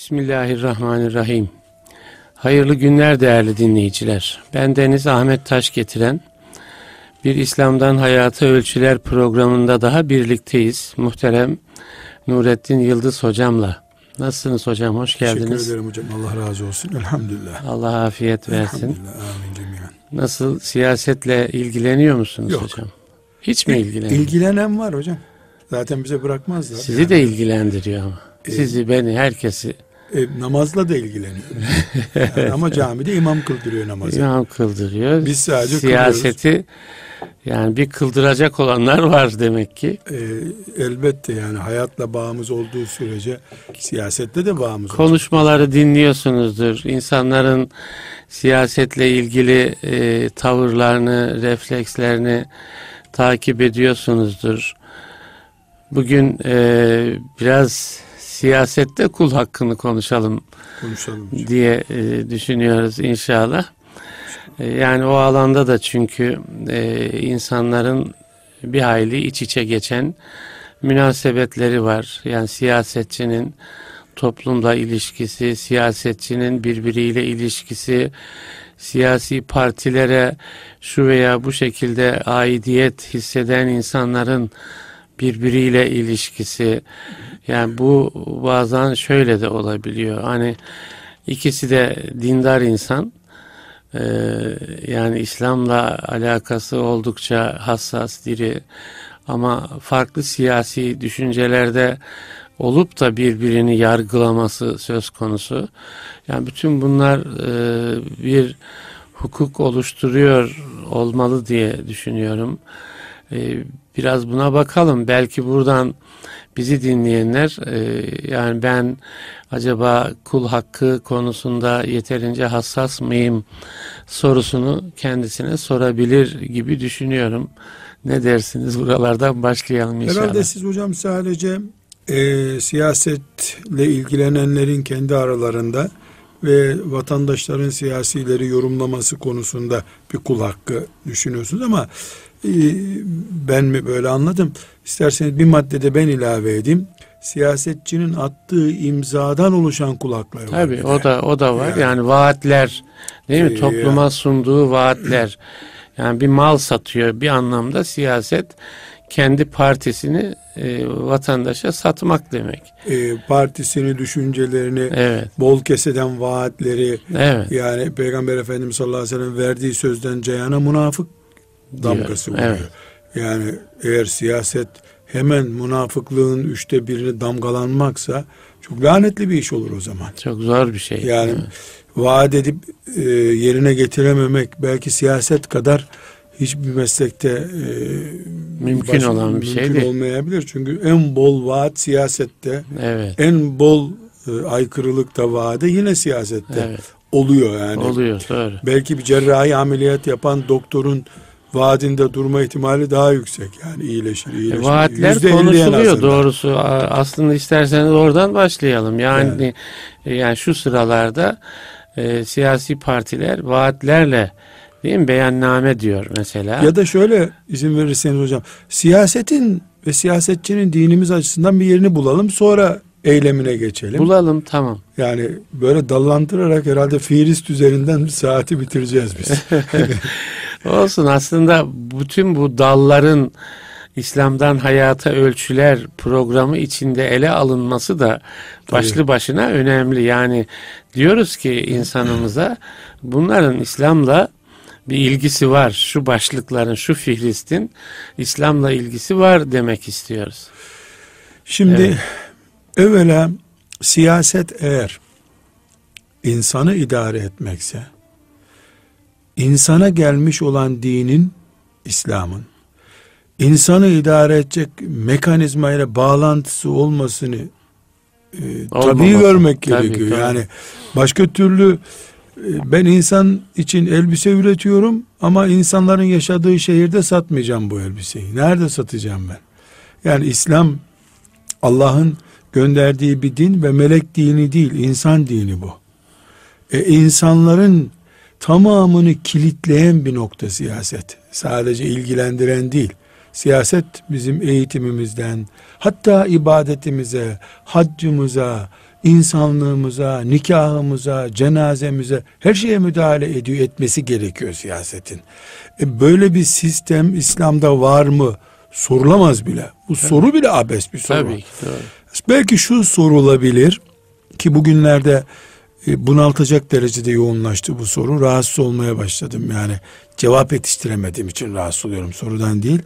Bismillahirrahmanirrahim. Hayırlı günler değerli dinleyiciler. Ben Deniz Ahmet Taş getiren bir İslam'dan Hayata Ölçüler programında daha birlikteyiz. Muhterem Nurettin Yıldız hocamla. Nasılsınız hocam? Hoş geldiniz. Teşekkür ederim hocam. Allah razı olsun. Elhamdülillah. Allah afiyet versin. Elhamdülillah. Amin cemiyen. Nasıl siyasetle ilgileniyor musunuz Yok. hocam? Hiç mi ilgileniyor? İlgilenen var hocam. Zaten bize bırakmazlar. Sizi de ilgilendiriyor ama. Sizi, beni, herkesi E, namazla da ilgileniyor. Yani ama camide imam kıldırıyor namazı. imam kıldırıyor. Biz sadece Siyaseti yani bir kıldıracak olanlar var demek ki. E, elbette yani hayatla bağımız olduğu sürece siyasette de bağımız olacak. Konuşmaları dinliyorsunuzdur. İnsanların siyasetle ilgili e, tavırlarını, reflekslerini takip ediyorsunuzdur. Bugün e, biraz siyasette kul hakkını konuşalım Konuşalım diye e, düşünüyoruz inşallah. E, yani o alanda da çünkü e, insanların bir hayli iç içe geçen münasebetleri var. Yani siyasetçinin toplumla ilişkisi, siyasetçinin birbiriyle ilişkisi, siyasi partilere şu veya bu şekilde aidiyet hisseden insanların birbiriyle ilişkisi. Yani bu bazen şöyle de olabiliyor. Hani ikisi de dindar insan. Ee, yani İslam'la alakası oldukça hassas, diri ama farklı siyasi düşüncelerde olup da birbirini yargılaması söz konusu. Yani bütün bunlar e, bir hukuk oluşturuyor olmalı diye düşünüyorum. E, biraz buna bakalım. Belki buradan bizi dinleyenler e, yani ben acaba kul hakkı konusunda yeterince hassas mıyım sorusunu kendisine sorabilir gibi düşünüyorum. Ne dersiniz? Buralardan başlayalım inşallah. Herhalde siz hocam sadece e, siyasetle ilgilenenlerin kendi aralarında ve vatandaşların siyasileri yorumlaması konusunda bir kul hakkı düşünüyorsunuz ama ben mi böyle anladım? İsterseniz bir maddede ben ilave edeyim. Siyasetçinin attığı imzadan oluşan kul hakları var. Tabii o da o da var. Yani- Yani, vaatler değil mi? Ee, Topluma sunduğu vaatler. Yani bir mal satıyor bir anlamda siyaset kendi partisini e, vatandaşa satmak demek. E, partisini, düşüncelerini, Evet. bol keseden vaatleri, Evet. yani Peygamber Efendimiz sallallahu aleyhi ve sellem verdiği sözden cayana münafık damgası vuruyor. evet. Yani eğer siyaset hemen münafıklığın üçte birini damgalanmaksa çok lanetli bir iş olur o zaman. Çok zor bir şey. Yani Evet. vaat edip e, yerine getirememek belki siyaset kadar hiçbir meslekte e, Mümkün olan bir şey mümkün değil. olmayabilir. Çünkü en bol vaat siyasette, Evet. en bol e, aykırılık da vaade yine siyasette Evet. oluyor yani. Oluyor doğru. Belki bir cerrahi ameliyat yapan doktorun vaadinde durma ihtimali daha yüksek. Yani iyileşir, iyileşir. E, Vaatler Yüzde elli en konuşuluyor azından. doğrusu. Aslında isterseniz oradan başlayalım. Yani e, yani şu sıralarda e, siyasi partiler vaatlerle değil mi beyanname diyor mesela. Ya da şöyle izin verirseniz hocam. Siyasetin ve siyasetçinin dinimiz açısından bir yerini bulalım. Sonra eylemine geçelim. Bulalım tamam. yani böyle dallandırarak herhalde fiilist üzerinden saati bitireceğiz biz. Olsun aslında bütün bu dalların İslam'dan Hayata Ölçüler programı içinde ele alınması da başlı başına önemli. Yani diyoruz ki insanımıza bunların İslam'la bir ilgisi var. Şu başlıkların, şu fihristin İslam'la ilgisi var demek istiyoruz. Şimdi Evet. evvela siyaset eğer insanı idare etmekse insana gelmiş olan dinin İslam'ın insanı idare edecek mekanizmayla bağlantısı olmasını e, tabii görmek Tabii, gerekiyor. tabii. Yani başka türlü e, ben insan için elbise üretiyorum ama insanların yaşadığı şehirde satmayacağım bu elbiseyi. Nerede satacağım ben? Yani İslam Allah'ın gönderdiği bir din ve melek dini değil, insan dini bu. E, insanların tamamını kilitleyen bir nokta siyaset. Sadece ilgilendiren değil. Siyaset bizim eğitimimizden, hatta ibadetimize, haccımıza, insanlığımıza, nikahımıza, cenazemize her şeye müdahale ediyor etmesi gerekiyor siyasetin. E böyle bir sistem İslam'da var mı? Sorulamaz bile. Bu Tabii. soru bile abes bir soru. Tabii ki. Doğru. Belki şu sorulabilir ki bugünlerde bunaltacak derecede yoğunlaştı bu soru. Rahatsız olmaya başladım yani. Cevap yetiştiremediğim için rahatsız oluyorum sorudan değil.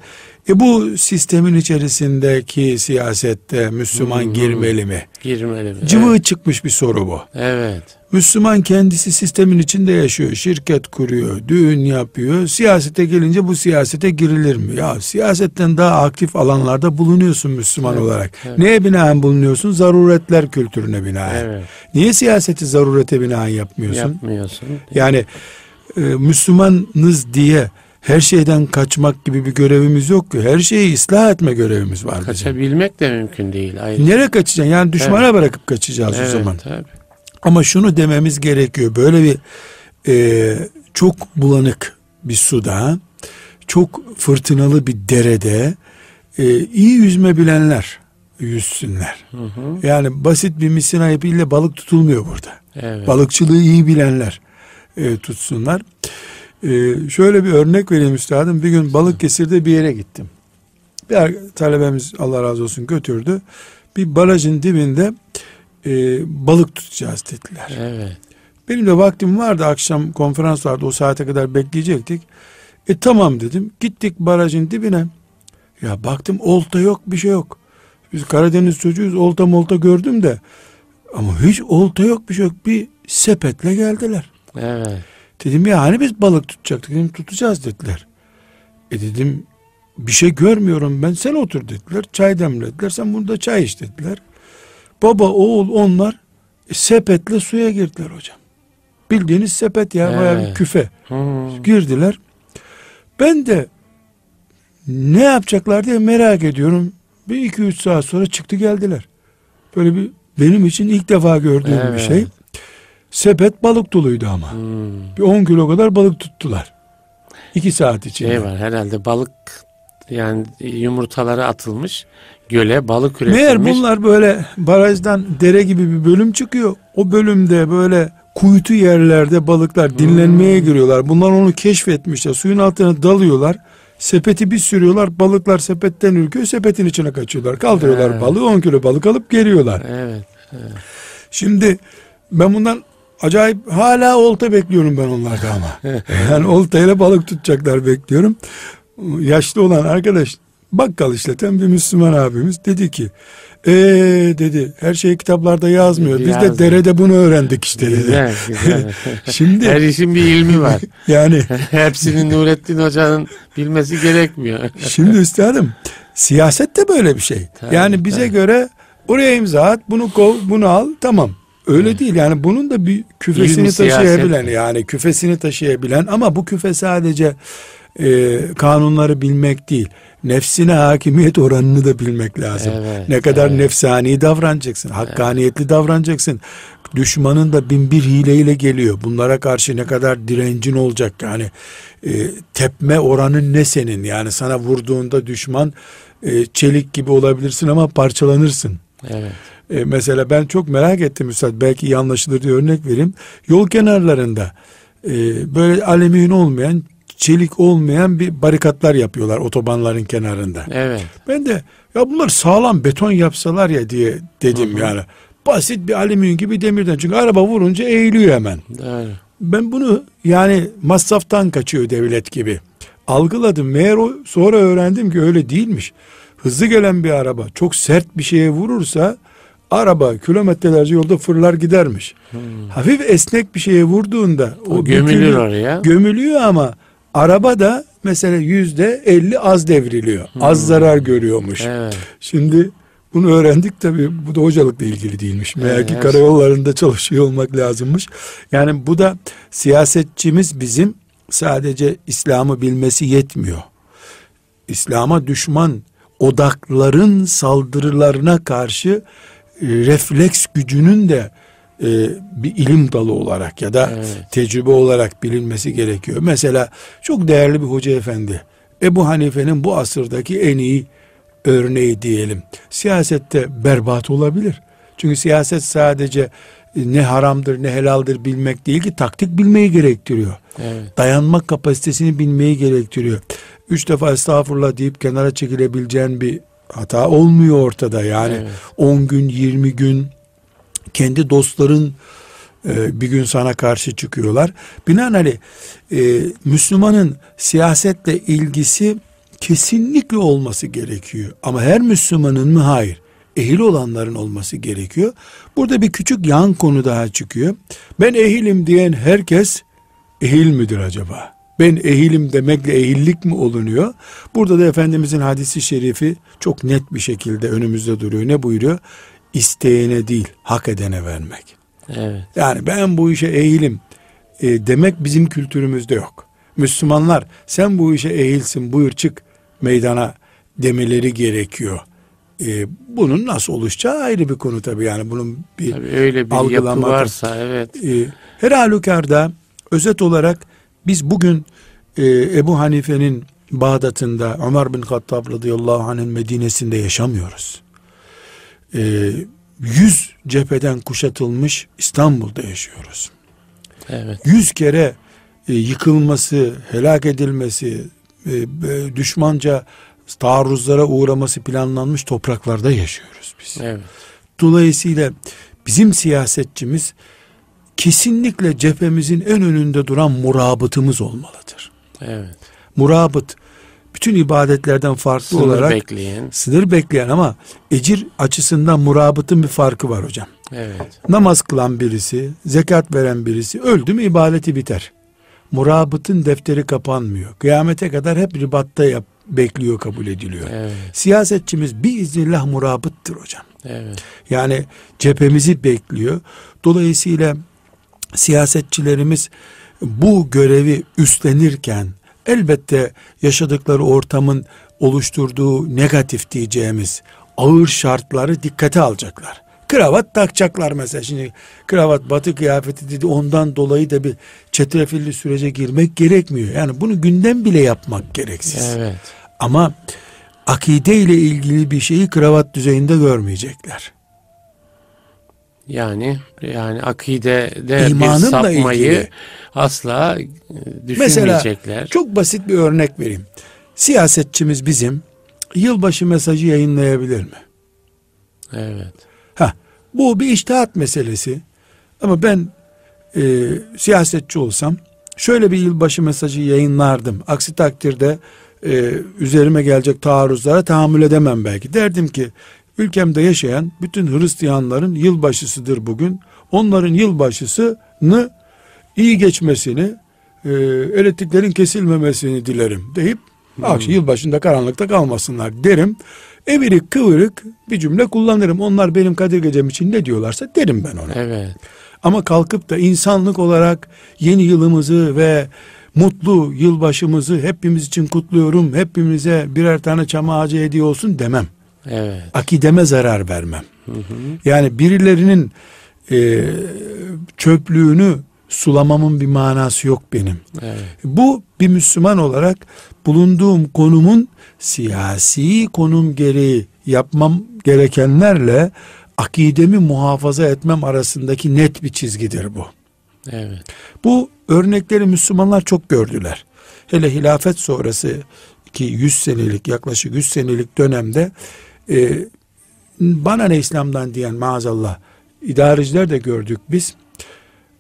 E bu sistemin içerisindeki siyasette Müslüman hmm. girmeli mi? Girmeli mi? Cıvı evet. çıkmış bir soru bu. Evet. Müslüman kendisi sistemin içinde yaşıyor. Şirket kuruyor, düğün yapıyor. Siyasete gelince bu siyasete girilir mi? Ya siyasetten daha aktif alanlarda bulunuyorsun Müslüman evet, olarak. Evet. Neye binaen bulunuyorsun? Zaruretler kültürüne binaen. Evet. Niye siyaseti zarurete binaen yapmıyorsun? Yapmıyorsun. Yani e, Müslümanız diye her şeyden kaçmak gibi bir görevimiz yok ki. Her şeyi ıslah etme görevimiz var. Kaçabilmek bizim. de mümkün değil. Ayrıca. Nereye kaçacaksın? Yani düşmana evet. bırakıp kaçacağız evet, o zaman. Tabii. Ama şunu dememiz gerekiyor. Böyle bir e, çok bulanık bir suda, çok fırtınalı bir derede e, iyi yüzme bilenler yüzsünler. Hı hı. Yani basit bir misina ipiyle balık tutulmuyor burada. Evet. Balıkçılığı iyi bilenler e, tutsunlar. E, şöyle bir örnek vereyim üstadım. Bir gün Balıkesir'de bir yere gittim. Bir talebemiz Allah razı olsun götürdü. Bir barajın dibinde e, balık tutacağız dediler. Evet. Benim de vaktim vardı akşam konferans vardı o saate kadar bekleyecektik. E tamam dedim gittik barajın dibine. Ya baktım olta yok bir şey yok. Biz Karadeniz çocuğuyuz olta molta gördüm de. Ama hiç olta yok bir şey yok. Bir sepetle geldiler. Evet. Dedim ya hani biz balık tutacaktık. Dedim tutacağız dediler. E dedim bir şey görmüyorum ben sen otur dediler. Çay demlediler sen burada çay iç dediler. Baba oğul onlar e, sepetle suya girdiler hocam. Bildiğiniz sepet ya bayağı bir küfe. Hmm. Girdiler. Ben de ne yapacaklar diye merak ediyorum. Bir iki üç saat sonra çıktı geldiler. Böyle bir benim için ilk defa gördüğüm evet. bir şey. Sepet balık doluydu ama. Hmm. Bir 10 kilo kadar balık tuttular. İki saat içinde. Şey var herhalde balık yani yumurtaları atılmış göle balık üretilmiş. Meğer bunlar böyle barajdan dere gibi bir bölüm çıkıyor. O bölümde böyle kuytu yerlerde balıklar dinlenmeye hmm. giriyorlar. Bunlar onu keşfetmişler. Suyun altına dalıyorlar. Sepeti bir sürüyorlar. Balıklar sepetten ürküyor. Sepetin içine kaçıyorlar. Kaldırıyorlar evet. balığı 10 kilo balık alıp geliyorlar. Evet, evet. Şimdi ben bundan acayip hala olta bekliyorum ben onlarda ama. yani oltayla balık tutacaklar bekliyorum. Yaşlı olan arkadaş bakkal işleten bir Müslüman abimiz dedi ki ee dedi her şey kitaplarda yazmıyor. Biz Yazmıyor. de derede bunu öğrendik işte dedi. Güzel, güzel. Şimdi her işin bir ilmi var. yani hepsini Nurettin Hoca'nın bilmesi gerekmiyor. şimdi üstadım siyaset de böyle bir şey. Tabii, yani bize tabii. göre oraya imza at, bunu kov, bunu al, tamam. Öyle evet. değil yani bunun da bir küfesini İlmi taşıyabilen siyaset. yani küfesini taşıyabilen ama bu küfe sadece e, kanunları bilmek değil nefsine hakimiyet oranını da bilmek lazım. Evet, ne kadar evet. nefsani davranacaksın, hakkaniyetli evet. davranacaksın. Düşmanın da bin bir hileyle geliyor. Bunlara karşı ne kadar direncin olacak yani e, tepme oranın ne senin yani sana vurduğunda düşman e, çelik gibi olabilirsin ama parçalanırsın. Evet. E, mesela ben çok merak ettim Üstad belki iyi anlaşılır diye örnek vereyim. Yol kenarlarında e, böyle alüminyum olmayan çelik olmayan bir barikatlar yapıyorlar otobanların kenarında. Evet. Ben de ya bunlar sağlam beton yapsalar ya diye dedim Hı-hı. yani. Basit bir alüminyum gibi demirden. Çünkü araba vurunca eğiliyor hemen. Evet. Ben bunu yani masraftan kaçıyor devlet gibi. Algıladım. Meğer o sonra öğrendim ki öyle değilmiş. Hızlı gelen bir araba çok sert bir şeye vurursa araba kilometrelerce yolda fırlar gidermiş. Hmm. Hafif esnek bir şeye vurduğunda o, o gömülür oraya. Gömülüyor ama Araba da mesela yüzde elli az devriliyor. Hmm. Az zarar görüyormuş. Evet. Şimdi bunu öğrendik tabi bu da hocalıkla ilgili değilmiş. Meğer evet. ki karayollarında çalışıyor olmak lazımmış. Yani bu da siyasetçimiz bizim sadece İslam'ı bilmesi yetmiyor. İslam'a düşman odakların saldırılarına karşı e, refleks gücünün de e, bir ilim dalı olarak ya da evet. tecrübe olarak bilinmesi gerekiyor. Mesela çok değerli bir hoca efendi Ebu Hanife'nin bu asırdaki en iyi örneği diyelim. Siyasette berbat olabilir. Çünkü siyaset sadece e, ne haramdır ne helaldir bilmek değil ki taktik bilmeyi gerektiriyor. Evet. Dayanmak kapasitesini bilmeyi gerektiriyor. Üç defa estağfurullah deyip kenara çekilebileceğin bir hata olmuyor ortada. Yani evet. 10 gün 20 gün kendi dostların e, bir gün sana karşı çıkıyorlar. Binaenaleyh e, Müslümanın siyasetle ilgisi kesinlikle olması gerekiyor. Ama her Müslümanın mı? Hayır. Ehil olanların olması gerekiyor. Burada bir küçük yan konu daha çıkıyor. Ben ehilim diyen herkes ehil midir acaba? Ben ehilim demekle ehillik mi olunuyor? Burada da Efendimizin hadisi şerifi çok net bir şekilde önümüzde duruyor. Ne buyuruyor? İsteyene değil, hak edene vermek. Evet. Yani ben bu işe ehilim e, demek bizim kültürümüzde yok. Müslümanlar sen bu işe ehilsin buyur çık meydana demeleri gerekiyor. E, bunun nasıl oluşacağı ayrı bir konu tabii yani bunun bir tabii öyle bir yapı varsa evet. E, her halükarda özet olarak biz bugün e, Ebu Hanife'nin Bağdat'ında Ömer bin Hattab radıyallahu anh'ın Medine'sinde yaşamıyoruz. E, yüz cepheden kuşatılmış İstanbul'da yaşıyoruz. Evet. Yüz kere e, yıkılması, helak edilmesi, e, düşmanca taarruzlara uğraması planlanmış topraklarda yaşıyoruz biz. Evet. Dolayısıyla bizim siyasetçimiz kesinlikle cephemizin en önünde duran murabıtımız olmalıdır. Evet. Murabıt bütün ibadetlerden farklı sınır olarak bekleyen. sınır bekleyen ama ecir açısından murabıtın bir farkı var hocam. Evet. Namaz kılan birisi, zekat veren birisi öldü mü ibadeti biter. Murabıtın defteri kapanmıyor. Kıyamete kadar hep ribatta yap, bekliyor kabul ediliyor. Evet. Siyasetçimiz bir iznillah murabıttır hocam. Evet. Yani cephemizi bekliyor. Dolayısıyla siyasetçilerimiz bu görevi üstlenirken elbette yaşadıkları ortamın oluşturduğu negatif diyeceğimiz ağır şartları dikkate alacaklar. Kravat takacaklar mesela. Şimdi kravat batı kıyafeti dedi ondan dolayı da bir çetrefilli sürece girmek gerekmiyor. Yani bunu gündem bile yapmak gereksiz. Evet. Ama akide ile ilgili bir şeyi kravat düzeyinde görmeyecekler. Yani yani akidede İmanımla bir sapmayı ilgili. asla e, düşünmeyecekler. Mesela çok basit bir örnek vereyim. Siyasetçimiz bizim yılbaşı mesajı yayınlayabilir mi? Evet. Ha, bu bir iştihat meselesi. Ama ben e, siyasetçi olsam şöyle bir yılbaşı mesajı yayınlardım. Aksi takdirde e, üzerime gelecek taarruzlara tahammül edemem belki. Derdim ki ülkemde yaşayan bütün Hristiyanların yılbaşısıdır bugün. Onların yılbaşısını iyi geçmesini, e, elektriklerin kesilmemesini dilerim deyip hmm. akşam yılbaşında karanlıkta kalmasınlar derim. Evirik kıvırık bir cümle kullanırım. Onlar benim Kadir Gecem için ne diyorlarsa derim ben ona. Evet. Ama kalkıp da insanlık olarak yeni yılımızı ve mutlu yılbaşımızı hepimiz için kutluyorum. Hepimize birer tane çam ağacı hediye olsun demem. Evet. Akideme zarar vermem. Hı hı. Yani birilerinin e, çöplüğünü sulamamın bir manası yok benim. Evet. Bu bir Müslüman olarak bulunduğum konumun siyasi konum gereği yapmam gerekenlerle akidemi muhafaza etmem arasındaki net bir çizgidir bu. Evet. Bu örnekleri Müslümanlar çok gördüler. Hele hilafet sonrası ki 100 senelik yaklaşık 100 senelik dönemde e, bana ne İslam'dan diyen maazallah idareciler de gördük biz.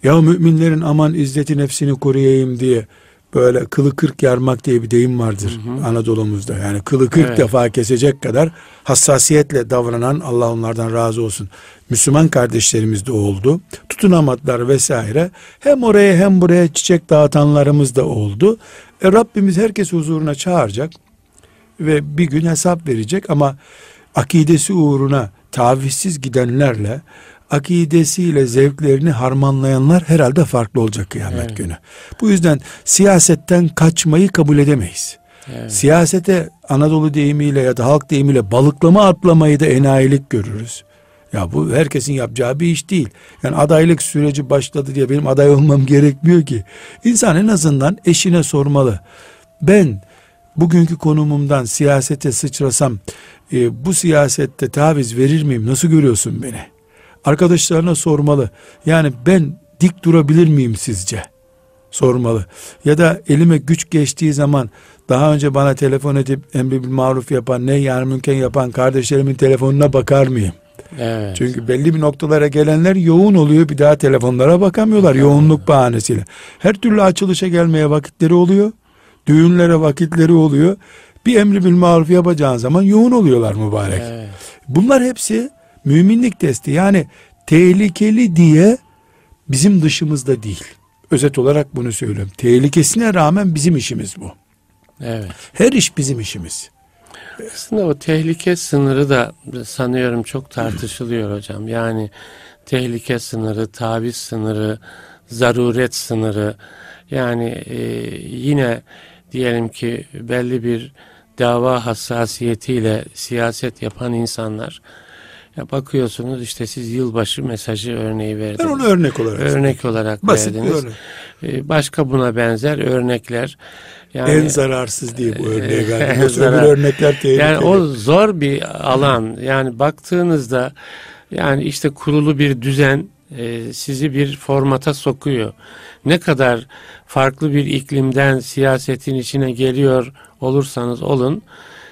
Ya müminlerin aman izzeti nefsini koruyayım diye böyle kılı kırk yarmak diye bir deyim vardır hı hı. Anadolu'muzda. Yani kılı kırk evet. defa kesecek kadar hassasiyetle davranan Allah onlardan razı olsun. Müslüman kardeşlerimiz de oldu. Tutunamadılar vesaire. Hem oraya hem buraya çiçek dağıtanlarımız da oldu. E Rabbimiz herkes huzuruna çağıracak ve bir gün hesap verecek ama akidesi uğruna tavizsiz gidenlerle akidesiyle zevklerini harmanlayanlar herhalde farklı olacak kıyamet evet. günü. Bu yüzden siyasetten kaçmayı kabul edemeyiz. Evet. Siyasete Anadolu deyimiyle ya da halk deyimiyle balıklama atlamayı da enayilik görürüz. Ya bu herkesin yapacağı bir iş değil. Yani adaylık süreci başladı diye benim aday olmam gerekmiyor ki. İnsan en azından eşine sormalı. Ben bugünkü konumumdan siyasete sıçrasam e, bu siyasette taviz verir miyim? Nasıl görüyorsun beni? arkadaşlarına sormalı. Yani ben dik durabilir miyim sizce? Sormalı. Ya da elime güç geçtiği zaman daha önce bana telefon edip emri bil maruf yapan, ne yani mümkün yapan kardeşlerimin telefonuna bakar mıyım? Evet. Çünkü belli bir noktalara gelenler yoğun oluyor bir daha telefonlara bakamıyorlar yoğunluk bahanesiyle. Her türlü açılışa gelmeye vakitleri oluyor. Düğünlere vakitleri oluyor. Bir emri bil maruf yapacağın zaman yoğun oluyorlar mübarek. Evet. Bunlar hepsi müminlik testi. Yani tehlikeli diye bizim dışımızda değil. Özet olarak bunu söylüyorum. Tehlikesine rağmen bizim işimiz bu. Evet. Her iş bizim işimiz. Aslında o tehlike sınırı da sanıyorum çok tartışılıyor hocam. Yani tehlike sınırı, taviz sınırı, zaruret sınırı. Yani e, yine diyelim ki belli bir dava hassasiyetiyle siyaset yapan insanlar ya bakıyorsunuz işte siz yılbaşı mesajı örneği verdiniz. Ben onu örnek olarak örnek olarak Basit verdiniz. Bir örnek. Ee, başka buna benzer örnekler. Yani, en zararsız diye bu örneğe galiba. Öbür örnekler tehlikeli. Yani o zor bir alan. Yani baktığınızda yani işte kurulu bir düzen e, sizi bir formata sokuyor. Ne kadar farklı bir iklimden siyasetin içine geliyor olursanız olun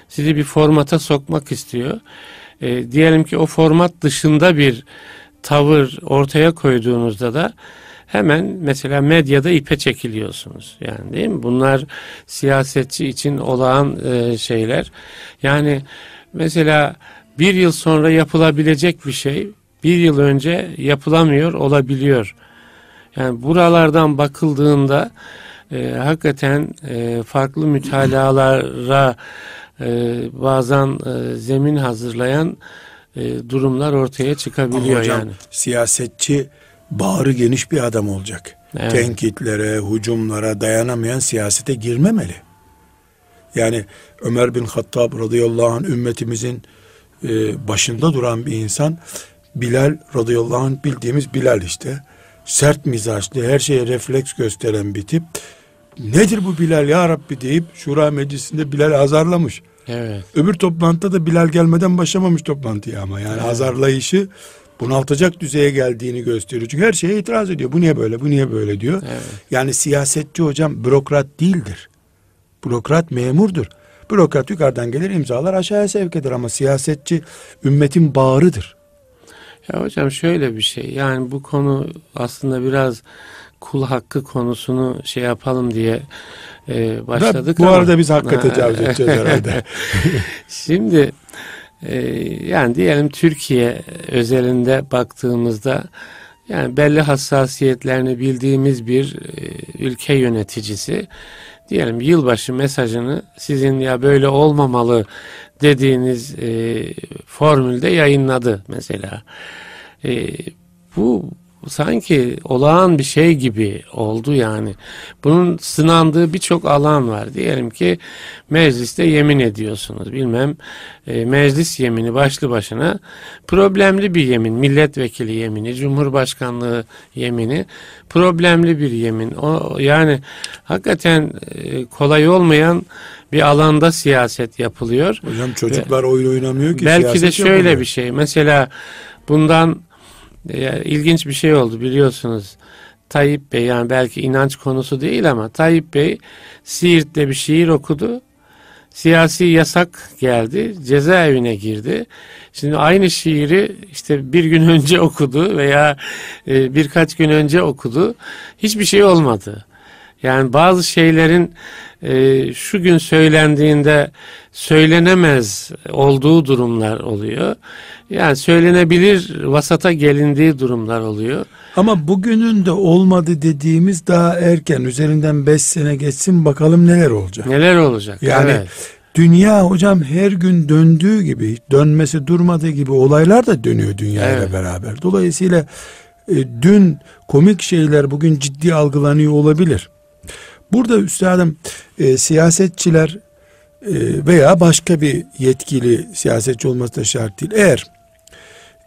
sizi bir formata sokmak istiyor. E, diyelim ki o format dışında bir tavır ortaya koyduğunuzda da hemen mesela medyada ipe çekiliyorsunuz. Yani değil mi? Bunlar siyasetçi için olağan e, şeyler. Yani mesela bir yıl sonra yapılabilecek bir şey bir yıl önce yapılamıyor olabiliyor. Yani buralardan bakıldığında e, hakikaten e, farklı mütalalara e, bazen e, zemin hazırlayan e, durumlar ortaya çıkabiliyor hocam, yani. Siyasetçi bağrı geniş bir adam olacak. Evet. Tenkitlere, hücumlara dayanamayan siyasete girmemeli. Yani Ömer bin Hattab radıyallahu anh ümmetimizin e, başında duran bir insan Bilal radıyallahu anh bildiğimiz Bilal işte. Sert mizaçlı, her şeye refleks gösteren bir tip. Nedir bu Bilal ya Rabbi deyip Şura Meclisi'nde Bilal azarlamış. Evet. Öbür toplantıda da Bilal gelmeden başlamamış toplantıya ama yani evet. azarlayışı bunaltacak düzeye geldiğini gösteriyor. Çünkü her şeye itiraz ediyor. Bu niye böyle, bu niye böyle diyor. Evet. Yani siyasetçi hocam bürokrat değildir. Bürokrat memurdur. Bürokrat yukarıdan gelir imzalar aşağıya sevk eder ama siyasetçi ümmetin bağrıdır. Ya hocam şöyle bir şey yani bu konu aslında biraz kul hakkı konusunu şey yapalım diye e, başladık bu ama. Arada biz hakka tecavüz edeceğiz herhalde. Şimdi e, yani diyelim Türkiye özelinde baktığımızda yani belli hassasiyetlerini bildiğimiz bir e, ülke yöneticisi diyelim yılbaşı mesajını sizin ya böyle olmamalı dediğiniz e, formülde yayınladı mesela. E, bu sanki olağan bir şey gibi oldu yani. Bunun sınandığı birçok alan var. Diyelim ki mecliste yemin ediyorsunuz. Bilmem e, meclis yemini başlı başına problemli bir yemin. Milletvekili yemini, cumhurbaşkanlığı yemini problemli bir yemin. O yani hakikaten e, kolay olmayan bir alanda siyaset yapılıyor. Hocam çocuklar Ve, oyun oynamıyor ki. Belki de şöyle yapılıyor. bir şey. Mesela bundan yani ilginç bir şey oldu biliyorsunuz. Tayyip Bey yani belki inanç konusu değil ama Tayyip Bey Siirt'te bir şiir okudu. Siyasi yasak geldi. Cezaevine girdi. Şimdi aynı şiiri işte bir gün önce okudu veya e, birkaç gün önce okudu. Hiçbir şey olmadı. Yani bazı şeylerin e, şu gün söylendiğinde söylenemez olduğu durumlar oluyor. Yani söylenebilir vasata gelindiği durumlar oluyor. Ama bugünün de olmadı dediğimiz daha erken üzerinden beş sene geçsin bakalım neler olacak. Neler olacak yani evet. Dünya hocam her gün döndüğü gibi dönmesi durmadığı gibi olaylar da dönüyor dünyayla evet. beraber. Dolayısıyla e, dün komik şeyler bugün ciddi algılanıyor olabilir. Burada üstadım e, siyasetçiler e, veya başka bir yetkili siyasetçi olması da şart değil. Eğer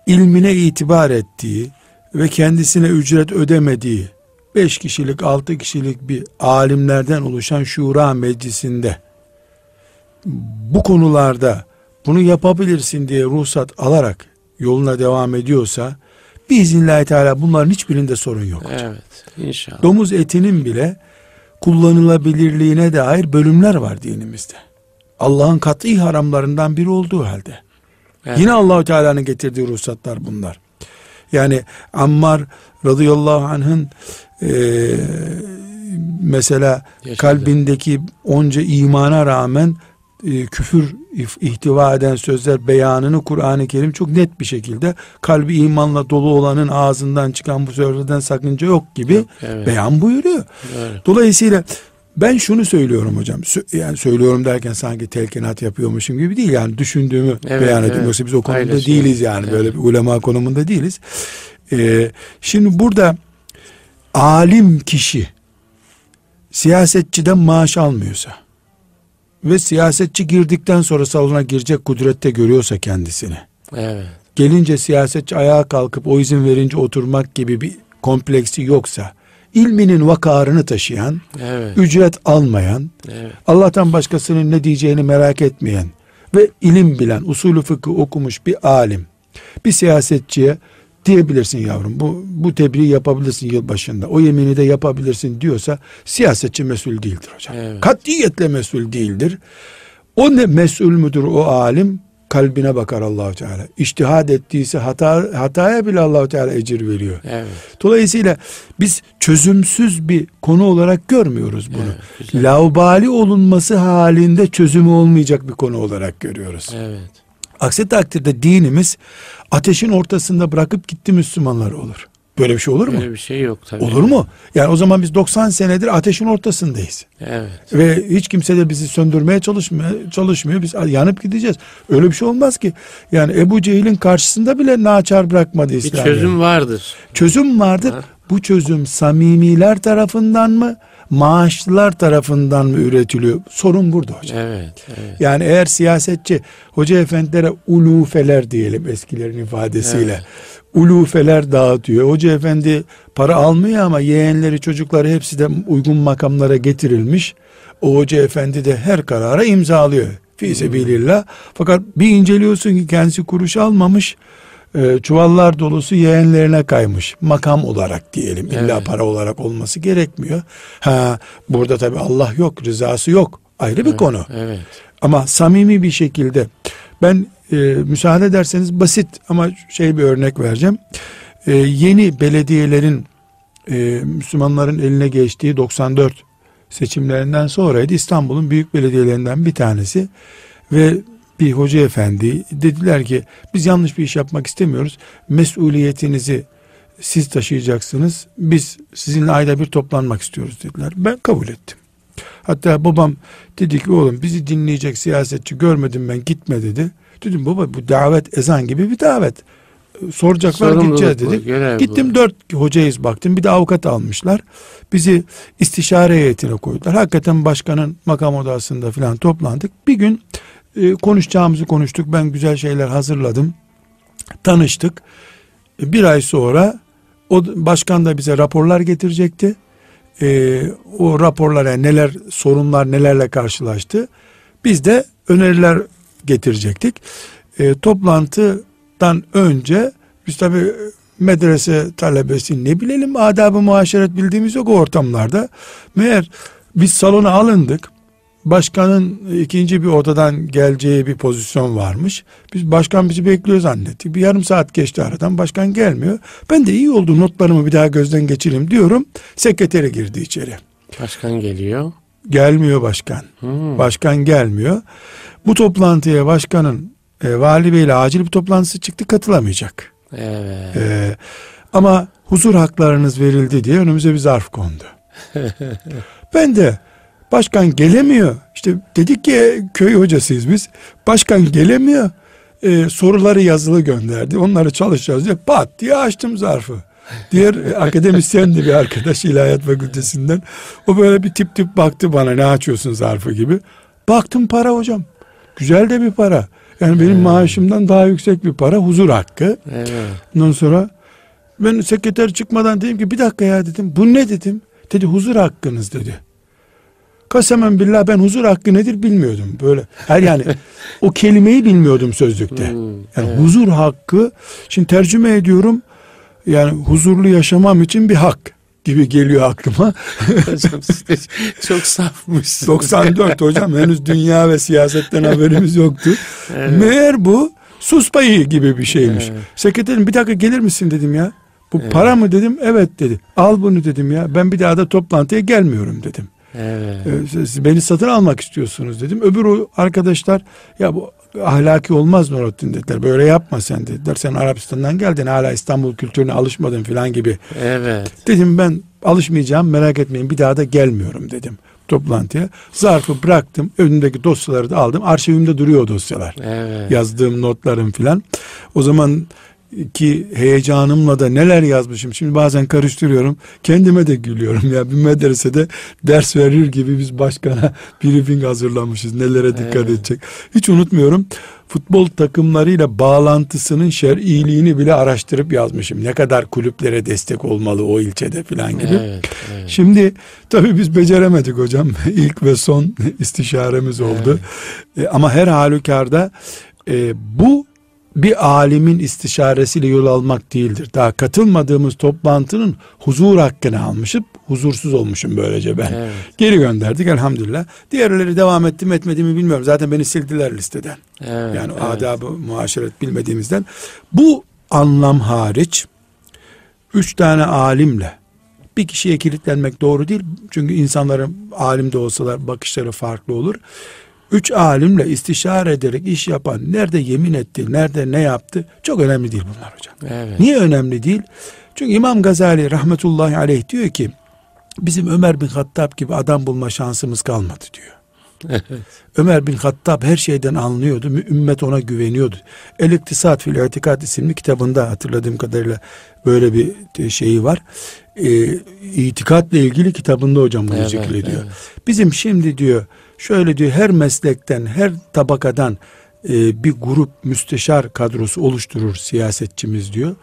ilmine itibar ettiği ve kendisine ücret ödemediği beş kişilik altı kişilik bir alimlerden oluşan şura meclisinde bu konularda bunu yapabilirsin diye ruhsat alarak yoluna devam ediyorsa Biiznillahü Teala bunların hiçbirinde sorun yok. Evet inşallah. Domuz etinin bile kullanılabilirliğine dair bölümler var dinimizde. Allah'ın kat'i haramlarından biri olduğu halde. Evet. Yine Allahu Teala'nın getirdiği ruhsatlar bunlar. Yani Ammar radıyallahu anh'ın e, mesela Yaşadı. kalbindeki onca imana rağmen e, küfür ihtiva eden sözler beyanını Kur'an-ı Kerim çok net bir şekilde kalbi imanla dolu olanın ağzından çıkan bu sözlerden sakınca yok gibi evet. beyan buyuruyor. Evet. Dolayısıyla ben şunu söylüyorum hocam. Yani söylüyorum derken sanki telkinat yapıyormuşum gibi değil. Yani düşündüğümü evet, beyan ediyorum. Evet. Yoksa biz o konumda Paylaşıyor. değiliz yani. Evet. Böyle bir ulema konumunda değiliz. Ee, şimdi burada alim kişi siyasetçiden maaş almıyorsa ve siyasetçi girdikten sonra salona girecek kudrette görüyorsa kendisini. Evet. Gelince siyasetçi ayağa kalkıp o izin verince oturmak gibi bir kompleksi yoksa ilminin vakarını taşıyan, evet. ücret almayan, evet. Allah'tan başkasının ne diyeceğini merak etmeyen ve ilim bilen, usulü fıkıh okumuş bir alim, bir siyasetçiye diyebilirsin yavrum. Bu, bu tebriği yapabilirsin yılbaşında. O yemini de yapabilirsin diyorsa siyasetçi mesul değildir hocam. Evet. Katiyetle mesul değildir. O ne mesul müdür o alim? Kalbine bakar Allahu Teala. İçtihad ettiyse hata hataya bile Allahu Teala ecir veriyor. Evet. Dolayısıyla biz çözümsüz bir konu olarak görmüyoruz bunu. Evet, Laubali olunması halinde çözümü olmayacak bir konu olarak görüyoruz. Evet. Aksi takdirde dinimiz ateşin ortasında bırakıp gitti Müslümanlar olur. Böyle bir şey olur mu? Böyle bir şey yok tabii. Olur mu? Yani o zaman biz 90 senedir ateşin ortasındayız. Evet. Ve hiç kimse de bizi söndürmeye çalışmıyor. çalışmıyor. Biz yanıp gideceğiz. Öyle bir şey olmaz ki. Yani Ebu Cehil'in karşısında bile naçar bırakmadı İslam. Bir çözüm vardır. Çözüm vardır. Ha. Bu çözüm samimiler tarafından mı? Maaşlılar tarafından mı üretiliyor? Sorun burada hocam. Evet, evet. Yani eğer siyasetçi hoca efendilere ulufeler diyelim eskilerin ifadesiyle. Evet. Ulufeler dağıtıyor. Hoca efendi para almıyor ama yeğenleri çocukları hepsi de uygun makamlara getirilmiş. O hoca efendi de her karara imzalıyor. Fi sebilillah. Fakat bir inceliyorsun ki kendisi kuruş almamış e, çuvallar dolusu yeğenlerine kaymış. Makam olarak diyelim. Evet. İlla para olarak olması gerekmiyor. Ha burada tabi Allah yok, rızası yok. Ayrı bir evet, konu. Evet. Ama samimi bir şekilde ben e, müsaade ederseniz basit ama şey bir örnek vereceğim. E, yeni belediyelerin e, Müslümanların eline geçtiği 94 seçimlerinden sonraydı. İstanbul'un büyük belediyelerinden bir tanesi ve bir hoca efendi dediler ki biz yanlış bir iş yapmak istemiyoruz. Mesuliyetinizi siz taşıyacaksınız. Biz sizinle ayda bir toplanmak istiyoruz dediler. Ben kabul ettim. Hatta babam dedi ki oğlum bizi dinleyecek siyasetçi görmedim ben gitme dedi. Dedim baba bu davet ezan gibi bir davet. Soracaklar Sorumluluk gideceğiz dedik. Gittim bu. dört hocayız baktım bir de avukat almışlar. Bizi istişare heyetine koydular. Hakikaten başkanın makam odasında filan toplandık. Bir gün e, konuşacağımızı konuştuk. Ben güzel şeyler hazırladım. Tanıştık. E, bir ay sonra o başkan da bize raporlar getirecekti. E, o raporlara neler sorunlar nelerle karşılaştı. Biz de öneriler getirecektik. E, toplantıdan önce biz tabi medrese talebesi ne bilelim adabı muaşeret bildiğimiz yok o ortamlarda. Meğer biz salona alındık başkanın ikinci bir odadan geleceği bir pozisyon varmış. Biz başkan bizi bekliyor zannettik. Bir yarım saat geçti aradan başkan gelmiyor. Ben de iyi oldu notlarımı bir daha gözden geçireyim diyorum. Sekreteri girdi içeri. Başkan geliyor. Gelmiyor başkan. Hmm. Başkan gelmiyor. Bu toplantıya başkanın e, vali beyle acil bir toplantısı çıktı katılamayacak. Evet. E, ama huzur haklarınız verildi diye önümüze bir zarf kondu. ben de Başkan gelemiyor. İşte dedik ki köy hocasıyız biz. Başkan gelemiyor. Ee, soruları yazılı gönderdi. Onları çalışacağız diye pat diye açtım zarfı. Diğer akademisyen de bir arkadaş ilahiyat fakültesinden. O böyle bir tip tip baktı bana ne açıyorsun zarfı gibi. Baktım para hocam. Güzel de bir para. Yani benim evet. maaşımdan daha yüksek bir para huzur hakkı. Evet. Ondan sonra ben sekreter çıkmadan dedim ki bir dakika ya dedim. Bu ne dedim. Dedi huzur hakkınız dedi. Kasemen billah ben huzur hakkı nedir bilmiyordum. Böyle her yani o kelimeyi bilmiyordum sözlükte. Hmm, yani evet. huzur hakkı şimdi tercüme ediyorum. Yani huzurlu yaşamam için bir hak gibi geliyor aklıma. hocam siz çok safmışsınız. 94 hocam henüz dünya ve siyasetten haberimiz yoktu. Evet. Meğer bu sus payı gibi bir şeymiş. Evet. Sekreterim bir dakika gelir misin dedim ya. Bu Evet. para mı dedim. Evet dedi. Al bunu dedim ya. Ben bir daha da toplantıya gelmiyorum dedim. Evet. Ee, siz beni satın almak istiyorsunuz dedim. Öbür o arkadaşlar ya bu ahlaki olmaz Nurattin dediler. Böyle yapma sen dediler. Sen Arabistan'dan geldin hala İstanbul kültürüne alışmadın falan gibi. Evet. Dedim ben alışmayacağım merak etmeyin bir daha da gelmiyorum dedim toplantıya. Zarfı bıraktım önümdeki dosyaları da aldım. Arşivimde duruyor dosyalar. Evet. Yazdığım notlarım filan. O zaman ki heyecanımla da neler yazmışım. Şimdi bazen karıştırıyorum. Kendime de gülüyorum. Ya bir medresede ders verir gibi biz başkana briefing hazırlamışız. Nelere dikkat Evet. edecek. Hiç unutmuyorum. Futbol takımlarıyla bağlantısının şer'iliğini bile araştırıp yazmışım. Ne kadar kulüplere destek olmalı o ilçede filan gibi. Evet. evet. Şimdi tabii biz beceremedik hocam. İlk ve son istişaremiz oldu. E, ama her halükarda e, bu bir alimin istişaresiyle yol almak değildir. Daha katılmadığımız toplantının huzur hakkını almışım. Huzursuz olmuşum böylece ben. Evet. Geri gönderdik elhamdülillah. Diğerleri devam etti mi etmedi mi bilmiyorum. Zaten beni sildiler listeden. Evet. Yani evet. adabı muaşeret bilmediğimizden. Bu anlam hariç üç tane alimle bir kişiye kilitlenmek doğru değil. Çünkü insanların alim de olsalar bakışları farklı olur. Üç alimle istişare ederek iş yapan nerede yemin etti, nerede ne yaptı çok önemli değil bunlar hocam. Evet. Niye önemli değil? Çünkü İmam Gazali rahmetullahi aleyh diyor ki bizim Ömer bin Hattab gibi adam bulma şansımız kalmadı diyor. Evet. Ömer bin Hattab her şeyden anlıyordu. Ümmet ona güveniyordu. El İktisat fil İtikad isimli kitabında hatırladığım kadarıyla böyle bir e, şeyi var. Ee, itikatla ilgili kitabında hocam bunu Evet, zikrediyor. evet. Bizim şimdi diyor şöyle diyor her meslekten her tabakadan e, bir grup müsteşar kadrosu oluşturur siyasetçimiz diyor.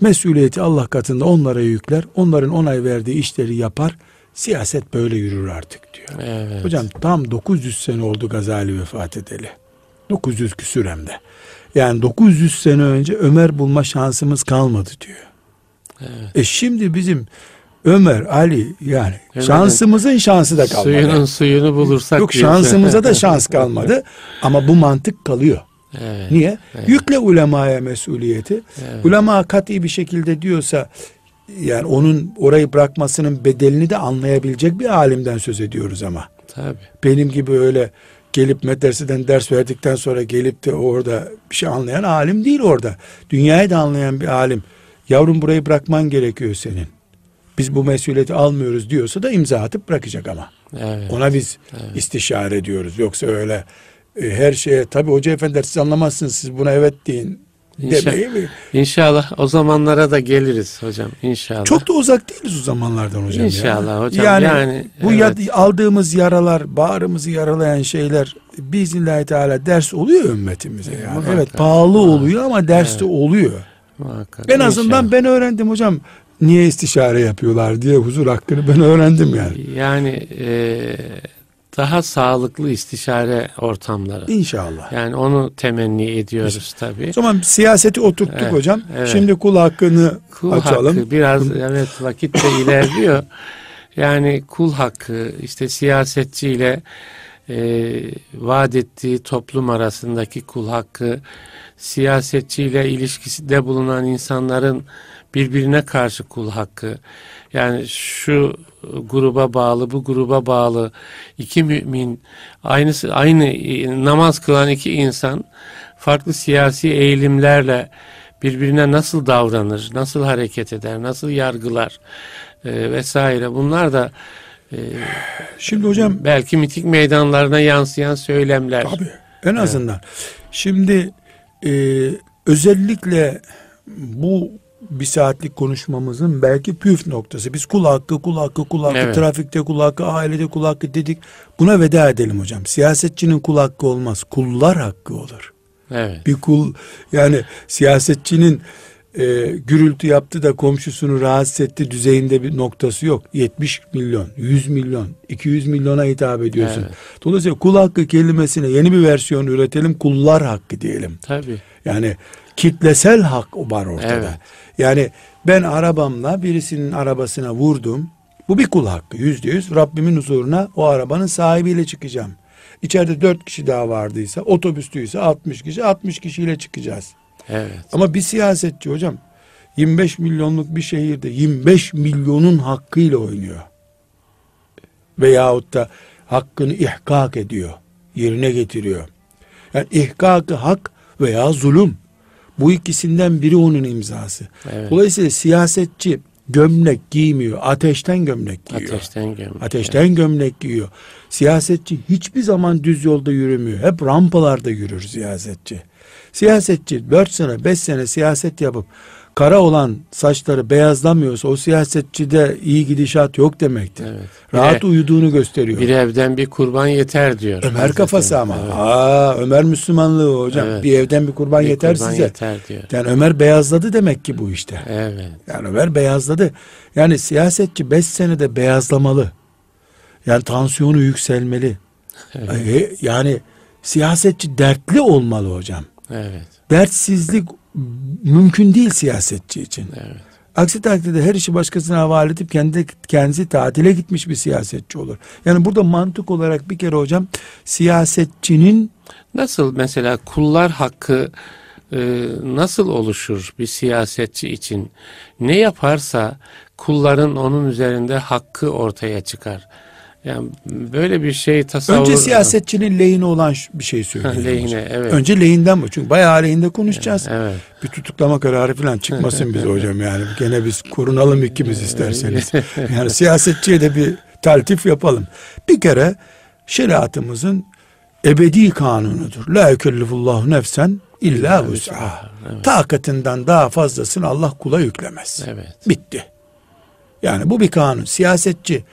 Mesuliyeti Allah katında onlara yükler. Onların onay verdiği işleri yapar. Siyaset böyle yürür artık diyor. Evet. Hocam tam 900 sene oldu Gazali vefat edeli. 900 küsür hem de. Yani 900 sene önce Ömer bulma şansımız kalmadı diyor. Evet. E şimdi bizim Ömer, Ali yani Ömer'in şansımızın şansı da kalmadı. Suyunun suyunu bulursak Yok şansımıza da şans kalmadı ama bu mantık kalıyor. Evet. Niye? Evet. Yükle ulemaya mesuliyeti. Evet. Ulema kat'i bir şekilde diyorsa yani onun orayı bırakmasının bedelini de anlayabilecek bir alimden söz ediyoruz ama. Tabii. benim gibi öyle gelip medreseden ders verdikten sonra gelip de orada bir şey anlayan alim değil orada. Dünyayı da anlayan bir alim. Yavrum burayı bırakman gerekiyor senin. Biz bu mesuliyeti almıyoruz diyorsa da imza atıp bırakacak ama. Evet. Ona biz Evet. istişare ediyoruz. Yoksa öyle e, her şeye tabi hoca efendiler siz anlamazsınız siz buna evet deyin İnşallah. demeyi mi? İnşallah o zamanlara da geliriz hocam. İnşallah. Çok da uzak değiliz o zamanlardan hocam. İnşallah hocam. Yani, Yani, bu evet. ya- aldığımız yaralar, bağrımızı yaralayan şeyler biiznillahü teala ders oluyor ümmetimize yani. Muhakkak. Evet pahalı oluyor ama ders de oluyor. Muhakkak. En azından İnşallah. ben öğrendim hocam. Niye istişare yapıyorlar diye huzur hakkını ben öğrendim yani. Yani e, daha sağlıklı istişare ortamları. İnşallah. Yani onu temenni ediyoruz tabii. O zaman siyaseti oturttuk Evet, hocam. evet. Şimdi kul hakkını Kul açalım. hakkı biraz evet vakit de ilerliyor. Yani kul hakkı işte siyasetçiyle e, vaat ettiği toplum arasındaki kul hakkı siyasetçiyle ilişkisinde bulunan insanların birbirine karşı kul hakkı yani şu gruba bağlı bu gruba bağlı iki mümin aynısı aynı namaz kılan iki insan farklı siyasi eğilimlerle birbirine nasıl davranır, nasıl hareket eder, nasıl yargılar e, vesaire bunlar da e, Şimdi hocam belki mitik meydanlarına yansıyan söylemler. Tabii. En azından. Şimdi e, özellikle bu bir saatlik konuşmamızın belki püf noktası. Biz kul hakkı, kul hakkı, kul hakkı, Evet. trafikte kul hakkı, ailede kul hakkı dedik. Buna veda edelim hocam. Siyasetçinin kul hakkı olmaz. Kullar hakkı olur. Evet. Bir kul yani siyasetçinin e, gürültü yaptı da komşusunu rahatsız etti düzeyinde bir noktası yok. 70 milyon, 100 milyon, 200 milyona hitap ediyorsun. Evet. Dolayısıyla kul hakkı kelimesine yeni bir versiyon üretelim. Kullar hakkı diyelim. Tabii. Yani kitlesel hak var ortada. Evet. Yani Ben arabamla birisinin arabasına vurdum. Bu bir kul hakkı yüzde yüz. Rabbimin huzuruna o arabanın sahibiyle çıkacağım. İçeride dört kişi daha vardıysa, otobüstüyse 60 kişi, 60 kişiyle çıkacağız. Evet. Ama bir siyasetçi hocam 25 milyonluk bir şehirde 25 milyonun hakkıyla oynuyor. Veyahut da hakkını ihkak ediyor. Yerine getiriyor. Yani ihkakı hak veya zulüm. Bu ikisinden biri onun imzası. Evet. Dolayısıyla siyasetçi gömlek giymiyor. Ateşten gömlek giyiyor. Ateşten gömlek. Ateşten gömlek giyiyor. Siyasetçi hiçbir zaman düz yolda yürümüyor. Hep rampalarda yürür siyasetçi. Siyasetçi 4 sene 5 sene siyaset yapıp kara olan saçları beyazlamıyorsa o siyasetçide iyi gidişat yok demektir. Evet. Rahat Bir- uyuduğunu gösteriyor. Bir evden bir kurban yeter diyor. Ömer Hazreti kafası ama. Evet. Aa, Ömer Müslümanlığı hocam. Evet. Bir evden bir kurban Bir yeter kurban size. yeter diyor. Yani Ömer beyazladı demek ki bu işte. Evet. Yani Ömer beyazladı. Yani siyasetçi 5 senede beyazlamalı. Yani tansiyonu yükselmeli. E, Yani siyasetçi dertli olmalı hocam. Evet. Dertsizlik mümkün değil siyasetçi için. Evet. Aksi takdirde her işi başkasına havale edip kendi kendisi tatile gitmiş bir siyasetçi olur. Yani burada mantık olarak bir kere hocam siyasetçinin Nasıl mesela kullar hakkı e, nasıl oluşur bir siyasetçi için? Ne yaparsa kulların onun üzerinde hakkı ortaya çıkar. Yani böyle bir şey tasavvur... önce siyasetçinin lehine olan bir şey söylüyor. Lehine, evet. Önce lehinden bu. Çünkü bayağı aleyhinde konuşacağız. Evet. Bir tutuklama kararı falan çıkmasın bize hocam yani. Gene biz korunalım ikimiz isterseniz. Yani siyasetçiye de bir taltif yapalım. Bir kere şeriatımızın ebedi kanunudur. La yükellifullahu nefsen illa vus'aha. Takatinden daha fazlasını Allah kula yüklemez. Evet. Bitti. Yani bu bir kanun. Siyasetçi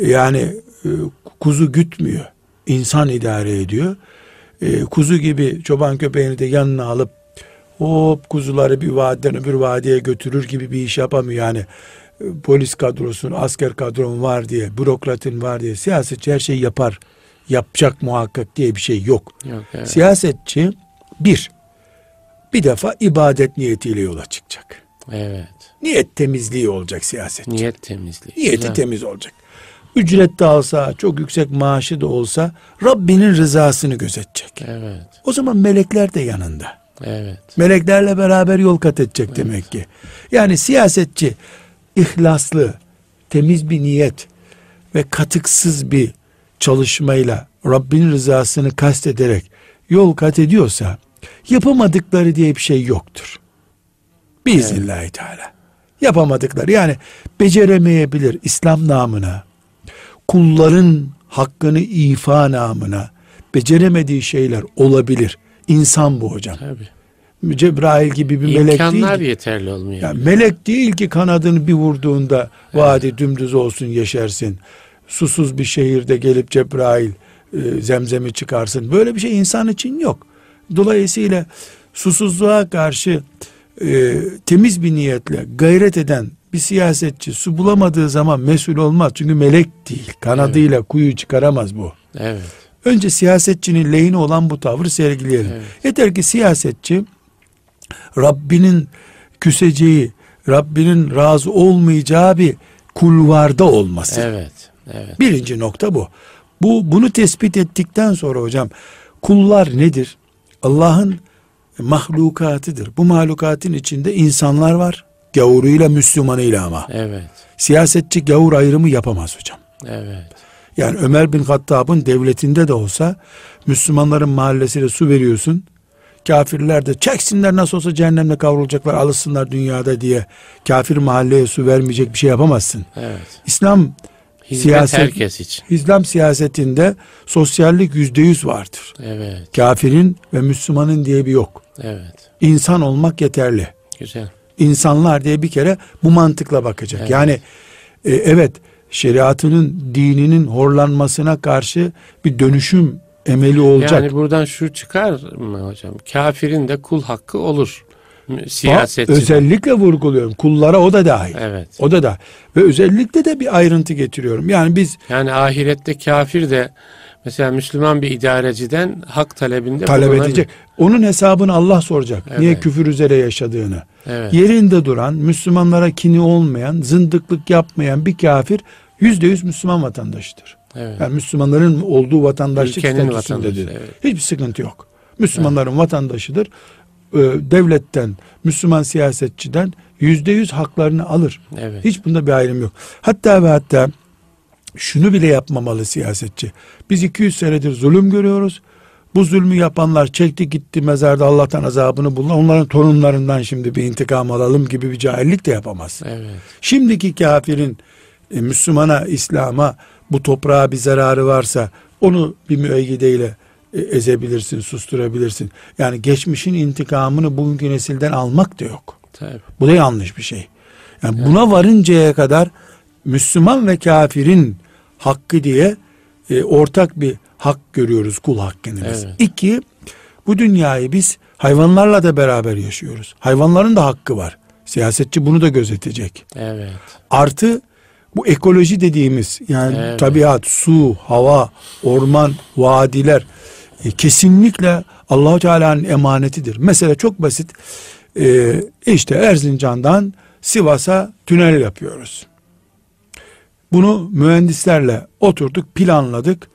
yani e, kuzu gütmüyor. İnsan idare ediyor. E, kuzu gibi çoban köpeğini de yanına alıp hop kuzuları bir vadiden öbür vadiye götürür gibi bir iş yapamıyor. Yani e, polis kadrosun, asker kadron var diye, bürokratın var diye siyasetçi her şeyi yapar. Yapacak muhakkak diye bir şey yok. Yok, evet. Siyasetçi bir, bir defa ibadet niyetiyle yola çıkacak. evet. Niyet temizliği olacak siyasetçi. Niyet temizliği. Niyeti Güzel. temiz olacak. Ücret de alsa, çok yüksek maaşı da olsa Rabbinin rızasını gözetecek. Evet. O zaman melekler de yanında. Evet. Meleklerle beraber yol kat edecek demek ki. Yani siyasetçi ihlaslı, temiz bir niyet ve katıksız bir çalışmayla Rabbinin rızasını kastederek yol kat ediyorsa yapamadıkları diye bir şey yoktur. Biiznillahü teala. Yapamadıkları yani beceremeyebilir İslam namına, kulların hakkını ifa namına beceremediği şeyler olabilir. İnsan bu hocam. Tabii. Cebrail gibi bir melek İmkanlar değil. yeterli olmuyor. Yani melek değil ki kanadını bir vurduğunda vadi dümdüz olsun yeşersin. Susuz bir şehirde gelip Cebrail e, zemzemi çıkarsın. Böyle bir şey insan için yok. Dolayısıyla susuzluğa karşı e, temiz bir niyetle gayret eden bir siyasetçi su bulamadığı zaman mesul olmaz. Çünkü melek değil. Kanadıyla kuyu çıkaramaz bu. Evet. Önce siyasetçinin lehine olan bu tavrı sergileyelim. Evet. Yeter ki siyasetçi Rabbinin küseceği, Rabbinin razı olmayacağı bir kulvarda olması. Evet. Evet. Birinci nokta bu. Bu bunu tespit ettikten sonra hocam kullar nedir? Allah'ın mahlukatıdır. Bu mahlukatın içinde insanlar var. Gavuruyla Müslümanıyla ama. Evet. Siyasetçi gavur ayrımı yapamaz hocam. Evet. Yani Ömer bin Hattab'ın devletinde de olsa Müslümanların mahallesine su veriyorsun. Kafirler de çeksinler nasıl olsa cehennemle kavrulacaklar alışsınlar dünyada diye kafir mahalleye su vermeyecek bir şey yapamazsın. Evet. İslam Hizmet Siyaset- herkes için. İslam siyasetinde sosyallik yüzde yüz vardır. Evet. Kafirin ve Müslümanın diye bir yok. Evet. İnsan olmak yeterli. Güzel. İnsanlar diye bir kere bu mantıkla bakacak. Evet. Yani e, evet şeriatının dininin horlanmasına karşı bir dönüşüm emeli olacak. Yani buradan şu çıkar mı hocam? Kafirin de kul hakkı olur. Siyasetçi. özellikle vurguluyorum. Kullara o da dahil. Evet. O da da ve özellikle de bir ayrıntı getiriyorum. Yani biz Yani ahirette kafir de Mesela Müslüman bir idareciden hak talebinde talep edecek. Onun hesabını Allah soracak. Evet. Niye küfür üzere yaşadığını. Evet. Yerinde duran, Müslümanlara kini olmayan, zındıklık yapmayan bir kafir yüzde yüz Müslüman vatandaşıdır. Evet. Yani Müslümanların olduğu vatandaşlık Ülkenin statüsündedir. evet. Hiçbir sıkıntı yok. Müslümanların vatandaşıdır. Ee, devletten, Müslüman siyasetçiden yüzde yüz haklarını alır. Evet. Hiç bunda bir ayrım yok. Hatta ve hatta şunu bile yapmamalı siyasetçi. Biz 200 senedir zulüm görüyoruz. Bu zulmü yapanlar çekti gitti mezarda Allah'tan azabını bulun. Onların torunlarından şimdi bir intikam alalım gibi bir cahillik de yapamaz. Evet. Şimdiki kafirin e, Müslümana, İslam'a bu toprağa bir zararı varsa onu bir müeyyideyle e, ezebilirsin, susturabilirsin. Yani geçmişin intikamını bugünkü nesilden almak da yok. Tabii. Bu da yanlış bir şey. Yani buna varıncaya kadar Müslüman ve kafirin hakkı diye e, ortak bir hak görüyoruz kul hakkını biz. Evet. İki, bu dünyayı biz hayvanlarla da beraber yaşıyoruz. Hayvanların da hakkı var. Siyasetçi bunu da gözetecek. Evet. Artı bu ekoloji dediğimiz yani Evet. tabiat, su, hava, orman, vadiler e, kesinlikle Allahu Teala'nın emanetidir. Mesela çok basit. E, işte Erzincan'dan Sivas'a tünel yapıyoruz. Bunu mühendislerle oturduk, planladık.